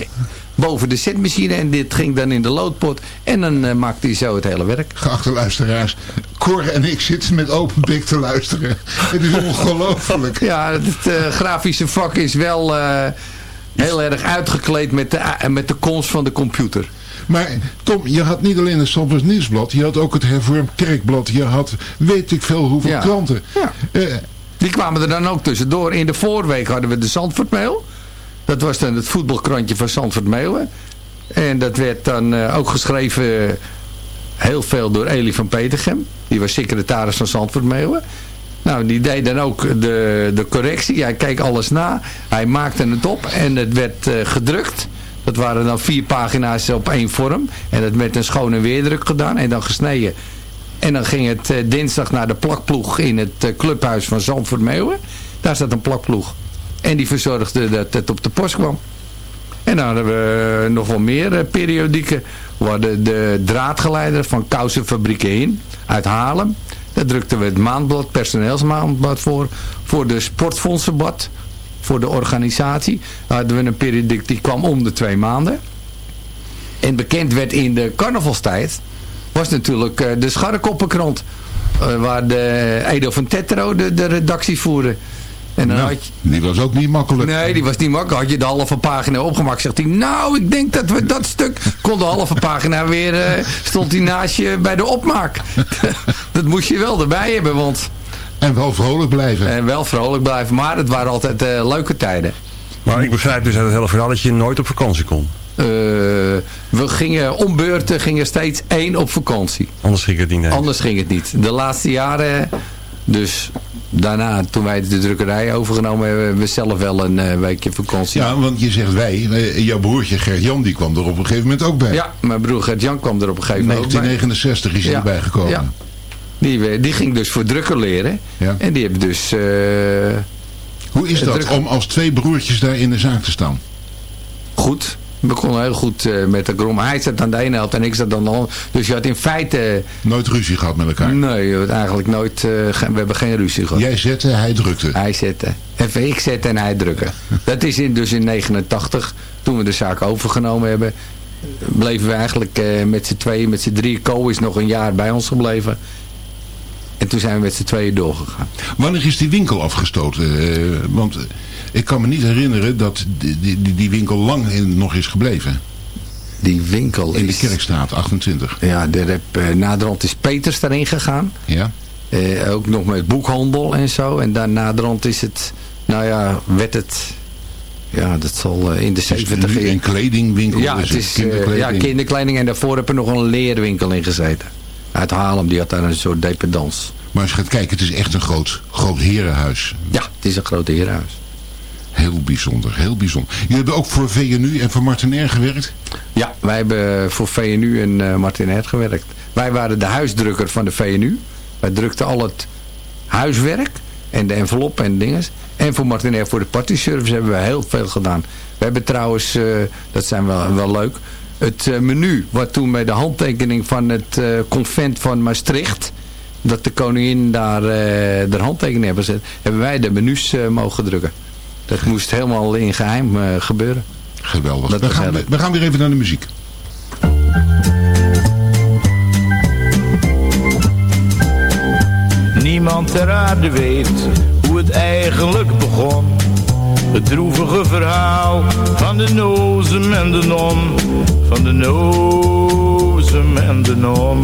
boven de setmachine. En dit ging dan in de loodpot. En dan maakte hij zo het hele werk. Geachte luisteraars, Cor en ik zitten met open bek te luisteren. Het is ongelooflijk. Ja, het eh, grafische vak is wel eh, heel erg uitgekleed met de, met de komst van de computer. Maar Tom, je had niet alleen het Zandvoors Nieuwsblad. Je had ook het Hervormd Kerkblad. Je had weet ik veel hoeveel Ja. kranten. Eh, Die kwamen er dan ook tussendoor. In de voorweek hadden we de Zandvoort Mail. Dat was dan het voetbalkrantje van Zandvoort. En dat werd dan eh, ook geschreven heel veel door Elie van Petergem. Die was secretaris van Zandvoort Mail. Nou, die deed dan ook de, de correctie. Hij keek alles na. Hij maakte het op en het werd eh, gedrukt. Dat waren dan vier pagina's op één vorm. En dat werd een schone weerdruk gedaan en dan gesneden. En dan ging het eh, dinsdag naar de plakploeg in het eh, clubhuis van Zandvoort Meeuwen. Daar zat een plakploeg. En die verzorgde dat het op de post kwam. En dan hadden we nog wel meer periodieken. We hadden de draadgeleider van Kousenfabrieken in uit Haarlem. Daar drukten we het maandblad, personeelsmaandblad voor. Voor de sportfondsenbad. Voor de organisatie. Daar hadden we een periodiek die kwam om de twee maanden. En bekend werd in de carnavalstijd was natuurlijk eh, de Scharrekoppenkrant. eh, waar de Edo van Tetro de, de redactie voerde. En dan nou, had je, die was ook niet makkelijk. Nee, die was niet makkelijk. Had je de halve pagina opgemaakt, zegt hij... Nou, ik denk dat we dat stuk... Kon de halve pagina weer... eh, stond hij naast je bij de opmaak. dat moest je wel erbij hebben, want... En wel vrolijk blijven. En wel vrolijk blijven. Maar het waren altijd eh, leuke tijden. Maar ik begrijp dus uit het hele verhaal dat je nooit op vakantie kon. Eh, we gingen om beurten, gingen steeds één op vakantie. Anders ging het niet. nee. Anders ging het niet. De laatste jaren, dus daarna, toen wij de drukkerij overgenomen hebben, hebben we zelf wel een eh, weekje vakantie. Ja, want je zegt wij. eh, jouw broertje Gert-Jan die kwam er op een gegeven moment ook bij. Ja, mijn broer Gert-Jan kwam er op een gegeven moment ook bij. 1969 is hij Ja, erbij gekomen. ja. Die, die ging dus voor drukker leren. Ja. En die hebben dus... eh, Hoe is dat om als twee broertjes daar in de zaak te staan? goed. We konden heel goed eh, met de grom. Hij zat aan de ene helft en ik zat aan de andere. Dus je had in feite... Nooit ruzie gehad met elkaar? Nee, je had eigenlijk nooit... eh, we hebben geen ruzie gehad. Jij zette, hij drukte. Hij zette. Even ik zette en hij drukken. Dat is in, dus in 89, toen we de zaak overgenomen hebben, bleven we eigenlijk eh, met z'n tweeën, met z'n drieën. Co is nog een jaar bij ons gebleven. En toen zijn we met z'n tweeën doorgegaan. Wanneer is die winkel afgestoten? Eh, want eh, ik kan me niet herinneren dat die, die, die- winkel lang in, nog is gebleven. Die winkel In de. Kerkstraat 28. Ja, daar heb, eh, naderhand is Peters daarin gegaan. Ja? Eh, ook nog met boekhandel en zo. En daar naderhand is het... Nou ja, werd het... Ja, dat zal eh, in de Het is 70 nu een kledingwinkel. Ja, dus het is kinderkleding. ja, kinderkleding. En daarvoor heb er nog een leerwinkel in gezeten. Uit Haarlem, die had daar een soort dependance. Maar als je gaat kijken, het is echt een groot, groot herenhuis. Ja, het is een groot herenhuis. Heel bijzonder, heel bijzonder. Jullie hebben ook voor VNU en voor Martin R. gewerkt? Ja, wij hebben voor VNU en uh, Martin R. gewerkt. Wij waren de huisdrukker van de VNU. Wij drukten al het huiswerk en de envelop en dingen. En voor Martin R. voor de party service hebben we heel veel gedaan. We hebben trouwens, uh, dat zijn wel, wel leuk, het uh, menu wat toen bij de handtekening van het convent van Maastricht, dat de koningin daar de handtekening hebben gezet, hebben wij de menus mogen drukken. Dat moest helemaal in geheim gebeuren. Geweldig. We gaan, we gaan weer even naar de muziek. Niemand ter aarde weet hoe het eigenlijk begon. Het droevige verhaal van de nozem en de non. Van de nozem en de non.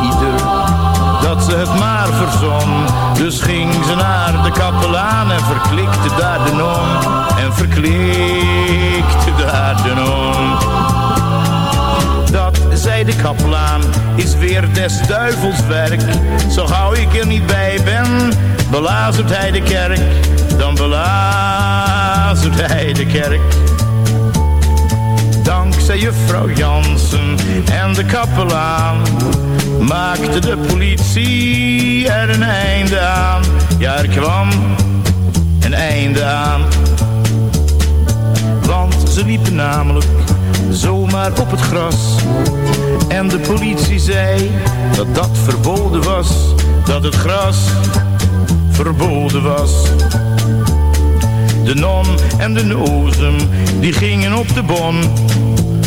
ze het maar verzon. Dus ging ze naar de kapelaan en verklikte daar de non. En verklikte daar de non. Dat, zei de kapelaan, is weer des duivels werk. Zo gauw ik er niet bij ben, belazert hij de kerk. Dan belazert hij de kerk. Dankzij juffrouw Jansen en de kapelaan maakte de politie er een einde aan. Ja, er kwam een einde aan. Want ze liepen namelijk zomaar op het gras. En de politie zei dat dat verboden was. Dat het gras verboden was. De non en de nozem, die gingen op de bon.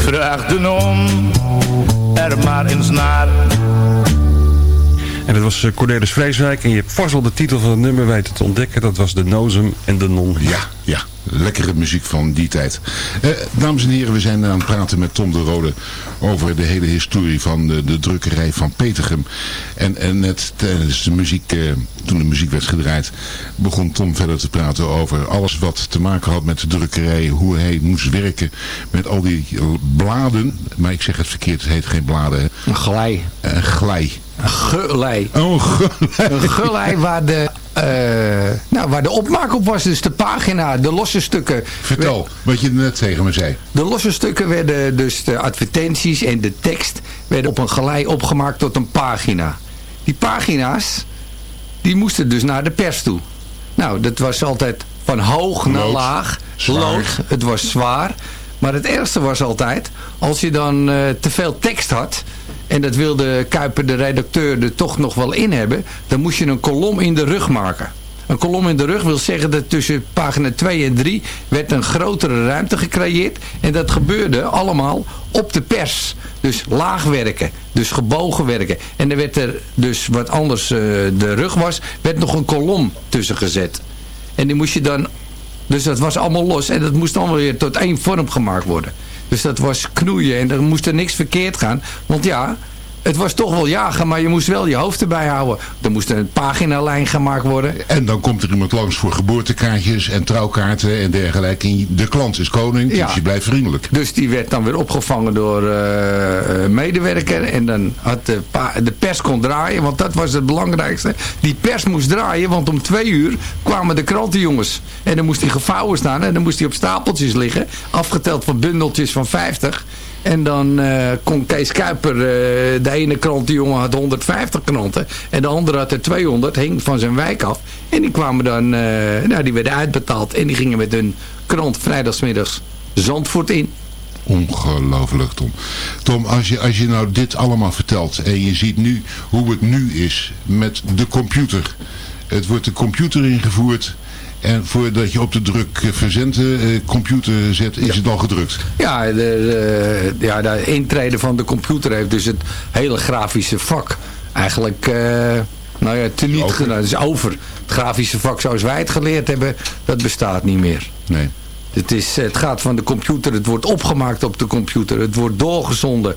Vraag de non er maar eens naar. En dat was uh, Cornelis Vreeswijk. En je hebt vast wel de titel van het nummer weten te ontdekken. Dat was De Nozem en de Non. Ja, ja. Lekkere muziek van die tijd. Eh, dames en heren, we zijn aan het praten met Tom de Rode over de hele historie van de, de drukkerij van Petergem. En, en net tijdens de muziek, eh, toen de muziek werd gedraaid, begon Tom verder te praten over alles wat te maken had met de drukkerij. Hoe hij moest werken met al die bladen. Maar ik zeg het verkeerd, het heet geen bladen. Hè. Een glij. Een glij. Een gelei. Oh, een gelei. Een gelei waar de, uh, nou, waar de opmaak op was. Dus de pagina, de losse stukken. Vertel, wat je net tegen me zei. De losse stukken werden dus de advertenties en de tekst werden op een gelei opgemaakt tot een pagina. die pagina's, die moesten dus naar de pers toe. Nou, dat was altijd van hoog naar laag. zwaar. Lood, het was zwaar. Maar het ergste was altijd, als je dan eh, te veel tekst had... en dat wilde Kuiper, de redacteur, er toch nog wel in hebben... dan moest je een kolom in de rug maken. Een kolom in de rug wil zeggen dat tussen pagina 2 en 3 werd een grotere ruimte gecreëerd. En dat gebeurde allemaal op de pers. Dus laag werken, dus gebogen werken. En er werd er dus wat anders eh, de rug was, werd nog een kolom tussen gezet. En die moest je dan, dus dat was allemaal los. En dat moest allemaal weer tot één vorm gemaakt worden. Dus dat was knoeien en er moest er niks verkeerd gaan. Want ja, het was toch wel jagen, maar je moest wel je hoofd erbij houden. Er moest een paginalijn gemaakt worden. En dan komt er iemand langs voor geboortekaartjes en trouwkaarten en dergelijke. En de klant is koning, Ja. dus je blijft vriendelijk. Dus die werd dan weer opgevangen door eh, medewerker. En dan had de pers kon draaien, want dat was het belangrijkste. Die pers moest draaien, want om twee uur kwamen de krantenjongens. En dan moest hij gevouwen staan en dan moest hij op stapeltjes liggen. Afgeteld van bundeltjes van 50. En dan eh, kon Kees Kuiper, eh, de ene krantenjongen had 150 kranten. En de andere had er 200, hing van zijn wijk af. En die kwamen dan, eh, nou die werden uitbetaald. En die gingen met hun krant vrijdagsmiddags Zandvoort in. Ongelooflijk, Tom. Tom, als je, als je nou dit allemaal vertelt en je ziet nu hoe het nu is met de computer. Het wordt de computer ingevoerd en voordat je op de druk eh, verzenden eh, computer zet, is het al gedrukt. Ja, de, de, ja, de intrede van de computer heeft dus het hele grafische vak eigenlijk eh, nou ja, teniet gedaan. Het is over. Het grafische vak zoals wij het geleerd hebben, dat bestaat niet meer. Nee. Het, is, het gaat van de computer, het wordt opgemaakt op de computer. Het wordt doorgezonden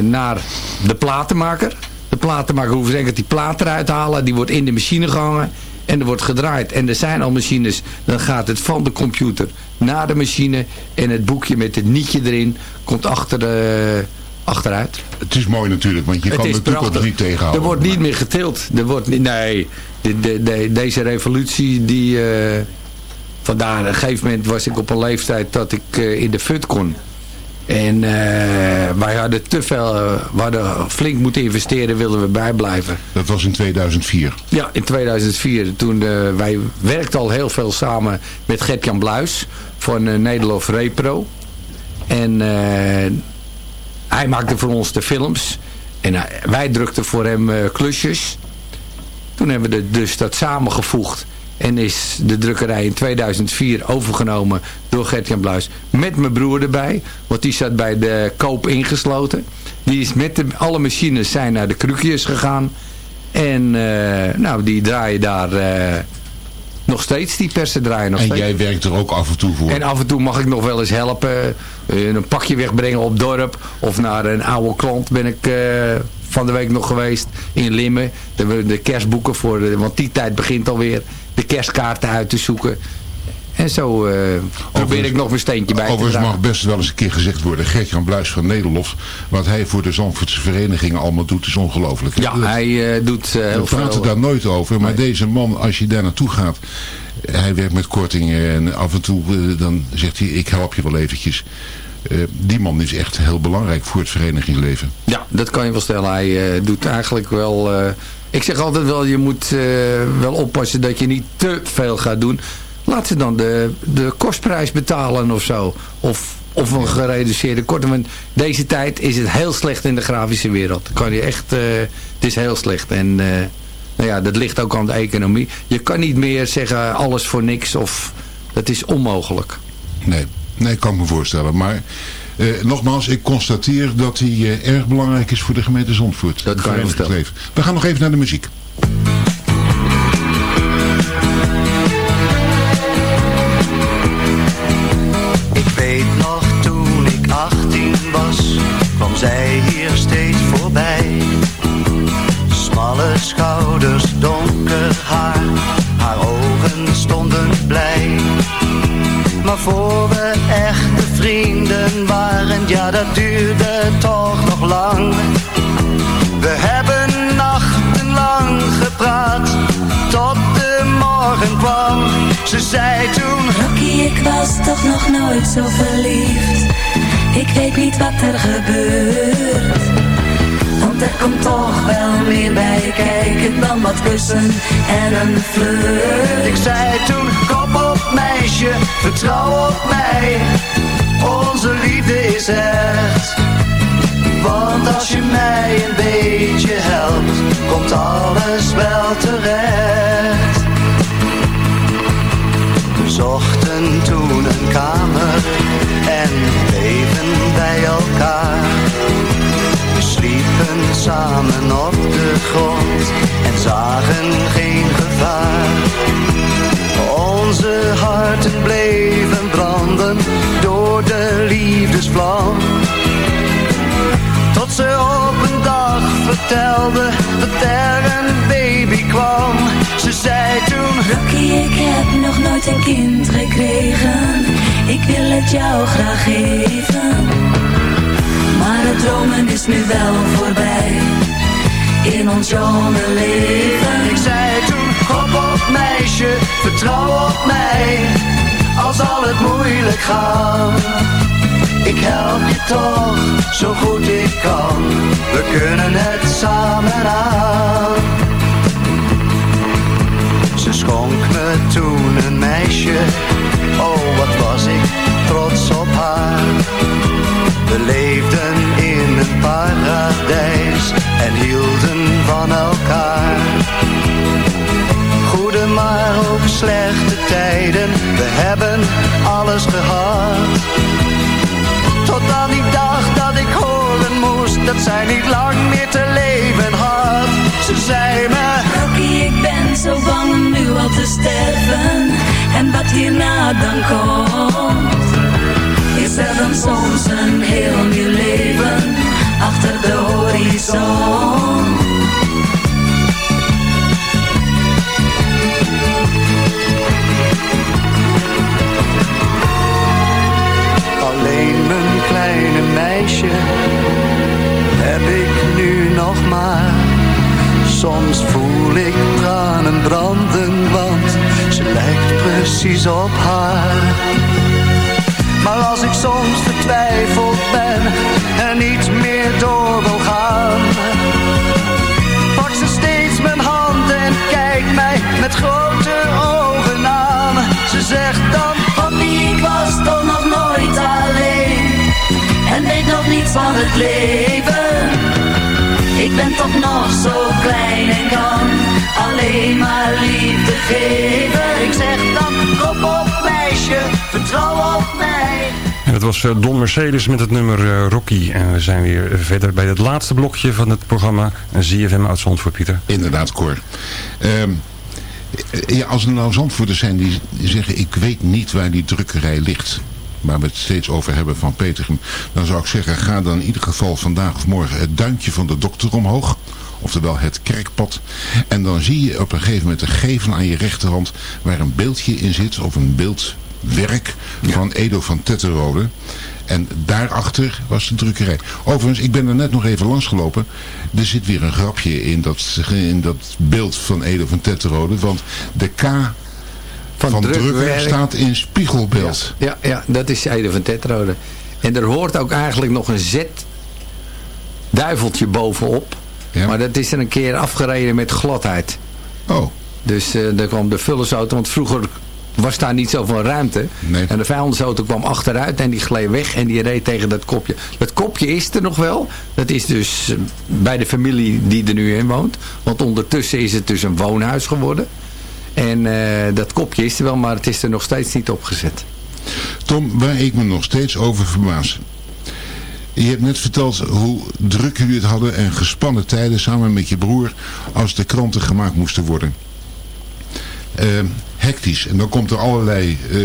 naar de platenmaker. De platenmaker hoeft enkel die plaat eruit te halen. Die wordt in de machine gehangen. En er wordt gedraaid. En er zijn al machines. Dan gaat het van de computer naar de machine. En het boekje met het nietje erin komt achter de, achteruit. Het is mooi natuurlijk, want je Het kan ook prachtig. niet tegenhouden. Er wordt niet meer getild. Er wordt niet, nee, de, de, de- deze revolutie die... eh, vandaar, op een gegeven moment was ik op een leeftijd dat ik eh, in de fut kon. En eh, wij hadden te veel, eh, we hadden flink moeten investeren, wilden we bijblijven. Dat was in 2004. Ja, in 2004. Toen, eh, wij werkten al heel veel samen met Gert-Jan Bluis van Nederlof Repro. En hij maakte voor ons de films. En wij drukten voor hem klusjes. Toen hebben we dus dat samengevoegd. En is de drukkerij in 2004 overgenomen door Gert-Jan Bluis. Met mijn broer erbij. Want die zat bij de koop ingesloten. Die is met de, alle machines zijn naar de krukjes gegaan. En eh, nou, die draaien daar eh, nog steeds. Die persen draaien nog En steeds. jij werkt er ook af en toe voor. En af en toe mag ik nog wel eens helpen. eh, een pakje wegbrengen op dorp. Of naar een oude klant ben ik van de week nog geweest. In Limmen. We de kerstboeken voor. de- want die tijd begint alweer. De kerstkaarten uit te zoeken. En zo eh, probeer ik nog mijn steentje bij te Overigens dragen. mag best wel eens een keer gezegd worden, Gert-Jan Bluis van Nederlof, wat hij voor de Zandvoortse verenigingen allemaal doet, is ongelooflijk. Ja, hij eh, doet eh, heel We praten veel. daar nooit over, maar deze man, als je daar naartoe gaat, hij werkt met kortingen en af en toe dan zegt hij, ik help je wel eventjes. Eh, die man is echt heel belangrijk voor het verenigingsleven. Ja, dat kan je wel stellen. Hij eh, doet eigenlijk wel... eh, ik zeg altijd wel, je moet wel oppassen dat je niet te veel gaat doen. Laat ze dan de, de kostprijs betalen of zo. Of, of een gereduceerde korting. Want deze tijd is het heel slecht in de grafische wereld. Kan je echt, het is heel slecht. En nou ja, dat ligt ook aan de economie. Je kan niet meer zeggen alles voor niks. Of dat is onmogelijk. Nee, nee, kan ik me voorstellen. Maar eh, nogmaals, ik constateer dat hij eh, erg belangrijk is voor de gemeente Zandvoort. Dat Het kan je wel verenigingsleven. We gaan nog even naar de muziek. Ik weet nog toen ik 18 was, kwam zij hier steeds voorbij. Smalle schouders, donker haar, haar ogen stonden blij. Maar voor we echte vrienden waren, ja dat duurde toch nog lang. We hebben nachtenlang gepraat, tot de morgen kwam. Ze zei toen... Rocky, ik was toch nog nooit zo verliefd. Ik weet niet wat er gebeurt. Er komt toch wel meer bij wat kussen en een flirt. Ik zei toen, kom op meisje, vertrouw op mij. Onze liefde is echt. Want als je mij een beetje helpt, komt alles wel terecht. We zochten toen een kamer en bleven bij elkaar. Sliepen samen op de grond en zagen geen gevaar. Onze harten bleven branden door de liefdesvlam. Tot ze op een dag vertelde dat er een baby kwam. Ze zei toen... Rocky, ik heb nog nooit een kind gekregen. Ik wil het jou graag geven. Maar het dromen is nu wel voorbij. In ons jonge leven. Ik zei toen, hop op meisje, vertrouw op mij. Al zal het moeilijk gaan. Ik help je toch, zo goed ik kan. We kunnen het samen aan. Ze schonk me toen een meisje. Oh, wat was ik trots op haar. We leefden in een paradijs en hielden van elkaar. Goede maar ook slechte tijden, we hebben alles gehad. Tot aan die dag dat ik horen moest dat zij niet lang meer te leven had. Ze zei me, Rocky, ik ben zo bang nu al te sterven. En wat hierna dan komt. Er dan soms een heel nieuw leven achter de horizon? alleen mijn kleine meisje heb ik nu nog maar. Soms voel ik tranen branden, want ze lijkt precies op haar. Als ik soms vertwijfeld ben en niet meer door wil gaan, pak ze steeds mijn hand en kijkt mij met grote ogen aan. Ze zegt dan, Papi, ik was toch nog nooit alleen. En weet nog niets van het leven. Ik ben toch nog zo klein en kan alleen maar liefde geven. Ik zeg dat was eh, Don Mercedes met het nummer eh, Rocky. En we zijn weer verder bij het laatste blokje van het programma ZFM uit Zandvoort, Pieter. Inderdaad, Cor. Ehm, ja, als er nou Zandvoorters zijn die zeggen... ik weet niet waar die drukkerij ligt... waar we het steeds over hebben van Petergem... dan zou ik zeggen, ga dan in ieder geval vandaag of morgen... het duintje van de dokter omhoog... Oftewel het kerkpad. En dan zie je op een gegeven moment een gevel aan je rechterhand... waar een beeldje in zit, of een beeldwerk van Edo van Tetterode. En daarachter was de drukkerij. Overigens, ik ben er net nog even langs gelopen. Er zit weer een grapje in dat, in dat beeld van Edo van Tetterode. Want de K van, van drukwerk. staat in spiegelbeeld. Ja, ja, dat is Eide van Tetrode. En er hoort ook eigenlijk nog een Z duiveltje bovenop. Maar dat is er een keer afgereden met gladheid. Oh. Dus uh, daar kwam de vullersauto, want vroeger was daar niet zoveel ruimte. En de vijandersauto kwam achteruit en die gleed weg en die reed tegen dat kopje. Dat kopje is er nog wel. Dat is dus eh, bij de familie die er nu in woont. Want ondertussen is het dus een woonhuis geworden. En uh, dat kopje is er wel, maar het is er nog steeds niet opgezet. Tom, waar ik me nog steeds over verbaas. Je hebt net verteld hoe druk jullie het hadden en gespannen tijden samen met je broer als de kranten gemaakt moesten worden. Uh, En dan komt er allerlei uh,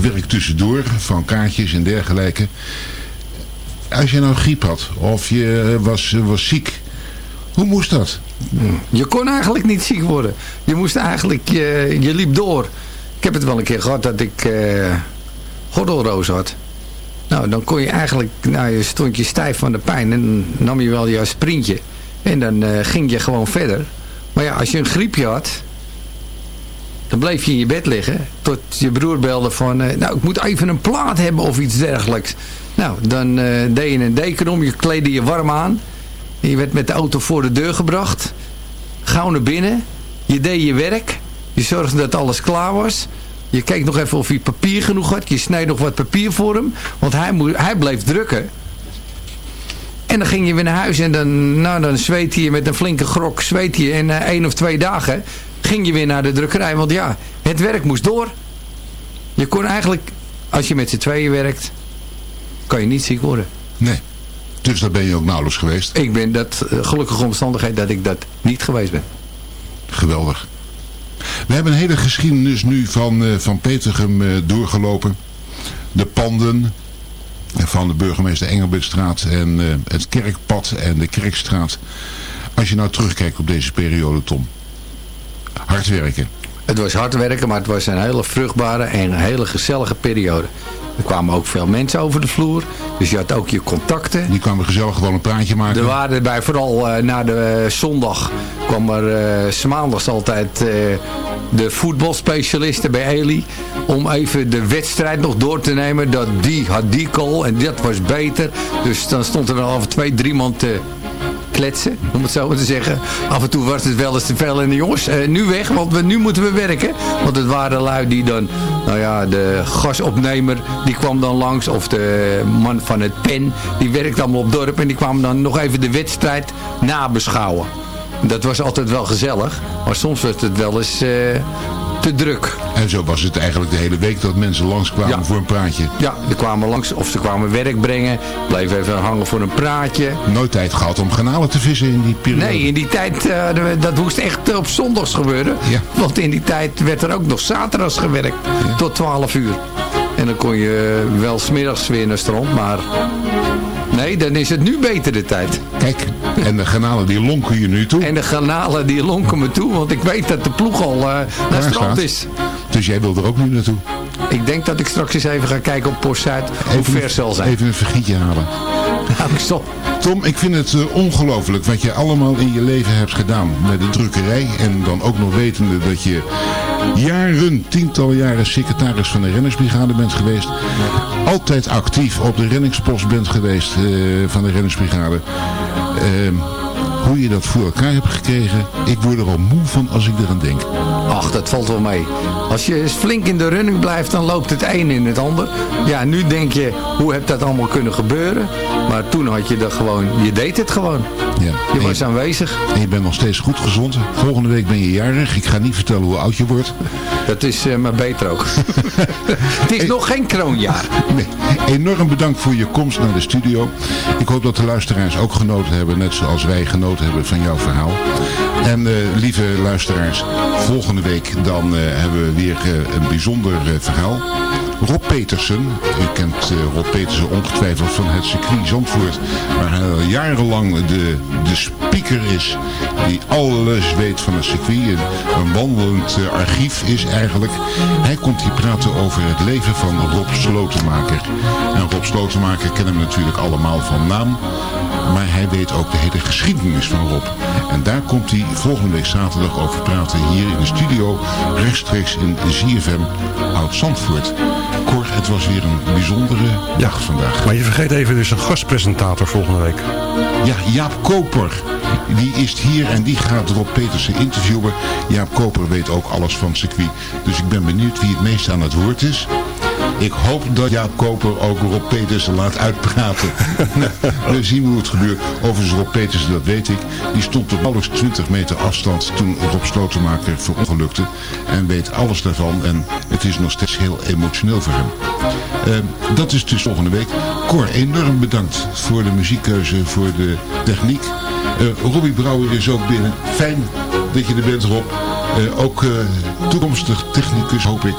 werk tussendoor van kaartjes en dergelijke. Als je nou griep had of je was, was ziek, hoe moest dat? Je kon eigenlijk niet ziek worden. Je moest eigenlijk, je, je liep door. Ik heb het wel een keer gehad dat ik uh, gordelroos had. Nou, dan kon je eigenlijk, nou, je stond je stijf van de pijn en nam je wel je sprintje. En dan uh, ging je gewoon verder. Maar ja, als je een griepje had, dan bleef je in je bed liggen. Tot je broer belde van, uh, nou, ik moet even een plaat hebben of iets dergelijks. Nou, dan uh, deed je een deken om, je kleedde je warm aan. Je werd met de auto voor de deur gebracht. Gauw naar binnen. Je deed je werk. Je zorgde dat alles klaar was. Je keek nog even of hij papier genoeg had. Je snijdt nog wat papier voor hem. Want hij, hij bleef drukken. En dan ging je weer naar huis en dan, nou, dan zweet je met een flinke grok. Zweet je in uh, één of twee dagen ging je weer naar de drukkerij. Want ja, het werk moest door. Je kon eigenlijk, als je met z'n tweeën werkt, kan je niet ziek worden. Nee. Dus daar ben je ook nauwelijks geweest? Ik ben dat, uh, gelukkige omstandigheid dat ik dat niet geweest ben. Geweldig. We hebben een hele geschiedenis nu van, uh, van Petergem uh, doorgelopen. De panden van de burgemeester Engelbertstraat en uh, het Kerkpad en de Kerkstraat. Als je nou terugkijkt op deze periode, Tom. Hard werken. Het was hard werken, maar het was een hele vruchtbare en een hele gezellige periode. Er kwamen ook veel mensen over de vloer. Dus je had ook je contacten. Die kwamen gezellig gewoon een praatje maken. Er waren bij, vooral uh, na de uh, zondag, kwam er uh, maandags altijd de voetbalspecialisten bij Eli. Om even de wedstrijd nog door te nemen. Dat die had die goal en dat was beter. Dus dan stond er wel af en twee, drie man te kletsen, om het zo te zeggen. Af en toe was het wel eens te veel en de jongens, uh, nu weg, want we, nu moeten we werken. Want het waren lui die dan, nou ja, de gasopnemer, die kwam dan langs. Of de man van het pen, die werkte allemaal op dorp. En die kwamen dan nog even de wedstrijd nabeschouwen. Dat was altijd wel gezellig, maar soms was het wel eens... Uh, te druk. En zo was het eigenlijk de hele week dat mensen langskwamen ja. voor een praatje. Ja, ze kwamen langs of ze kwamen werk brengen. Bleven even hangen voor een praatje. Nooit tijd gehad om kanalen te vissen in die periode? Nee, in die tijd, uh, dat moest echt op zondags gebeuren. Ja. Want in die tijd werd er ook nog zaterdags gewerkt. Ja. Tot 12 uur. En dan kon je wel smiddags weer naar strand, maar... Nee, dan is het nu beter de tijd. Kijk, en de granalen die lonken je nu toe. En de granalen die lonken me toe, want ik weet dat de ploeg al uh, naar strand is. Dus jij wil er ook nu naartoe? Ik denk dat ik straks eens even ga kijken op Post Zuid hoe ver zal zijn. Even een vergietje halen. Nou, ik stop. Tom, ik vind het uh, ongelooflijk wat je allemaal in je leven hebt gedaan met de drukkerij. En dan ook nog wetende dat je jaren, tientallen jaren secretaris van de rennersbrigade bent geweest. Altijd actief op de renningspost bent geweest uh, van de rennersbrigade. Uh, hoe je dat voor elkaar hebt gekregen, ik word er al moe van als ik eraan denk. Ach, dat valt wel mee. Als je flink in de running blijft, dan loopt het een in het ander. Ja, nu denk je, hoe heb dat allemaal kunnen gebeuren? Maar toen had je dat gewoon, je deed het gewoon. Ja. Je was aanwezig. En je bent nog steeds goed gezond. Volgende week ben je jarig. Ik ga niet vertellen hoe oud je wordt. Dat is uh, maar beter ook. het is nog geen kroonjaar. Nee. Enorm bedankt voor je komst naar de studio. Ik hoop dat de luisteraars ook genoten hebben, net zoals wij genoten hebben van jouw verhaal. En uh, lieve luisteraars, volgende week dan uh, hebben we weer een bijzonder verhaal. Rob Petersen, u kent Rob Petersen ongetwijfeld van het circuit Zandvoort, waar hij al jarenlang de, de speaker is die alles weet van het circuit. Een, een wandelend archief is eigenlijk. Hij komt hier praten over het leven van Rob Slotenmaker. En Rob Slotenmaker kennen we natuurlijk allemaal van naam. Maar hij weet ook de hele geschiedenis van Rob. En daar komt hij volgende week zaterdag over praten hier in de studio. Rechtstreeks in ZFM Oud-Zandvoort. Cor, het was weer een bijzondere ja, dag vandaag. Maar je vergeet even dus een gastpresentator volgende week. Ja, Jaap Koper. Die is hier en die gaat Rob Petersen interviewen. Jaap Koper weet ook alles van circuit. Dus ik ben benieuwd wie het meest aan het woord is. Ik hoop dat Jaap Koper ook Rob Petersen laat uitpraten. We zien hoe het gebeurt. Overigens Rob Petersen, dat weet ik. Die stond op nauwelijks 20 meter afstand toen Rob Slotenmaker verongelukte. En weet alles daarvan. En het is nog steeds heel emotioneel voor hem. Uh, dat is dus volgende week. Cor, enorm bedankt voor de muziekkeuze, voor de techniek. Uh, Robbie Brouwer is ook binnen. Fijn dat je er bent, Rob. Uh, ook toekomstig technicus, hoop ik.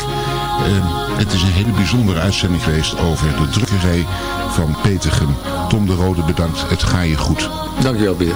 het is een hele bijzondere uitzending geweest over de drukkerij van Petergem. Tom de Rode, bedankt. Het ga je goed. Dankjewel, Pieter.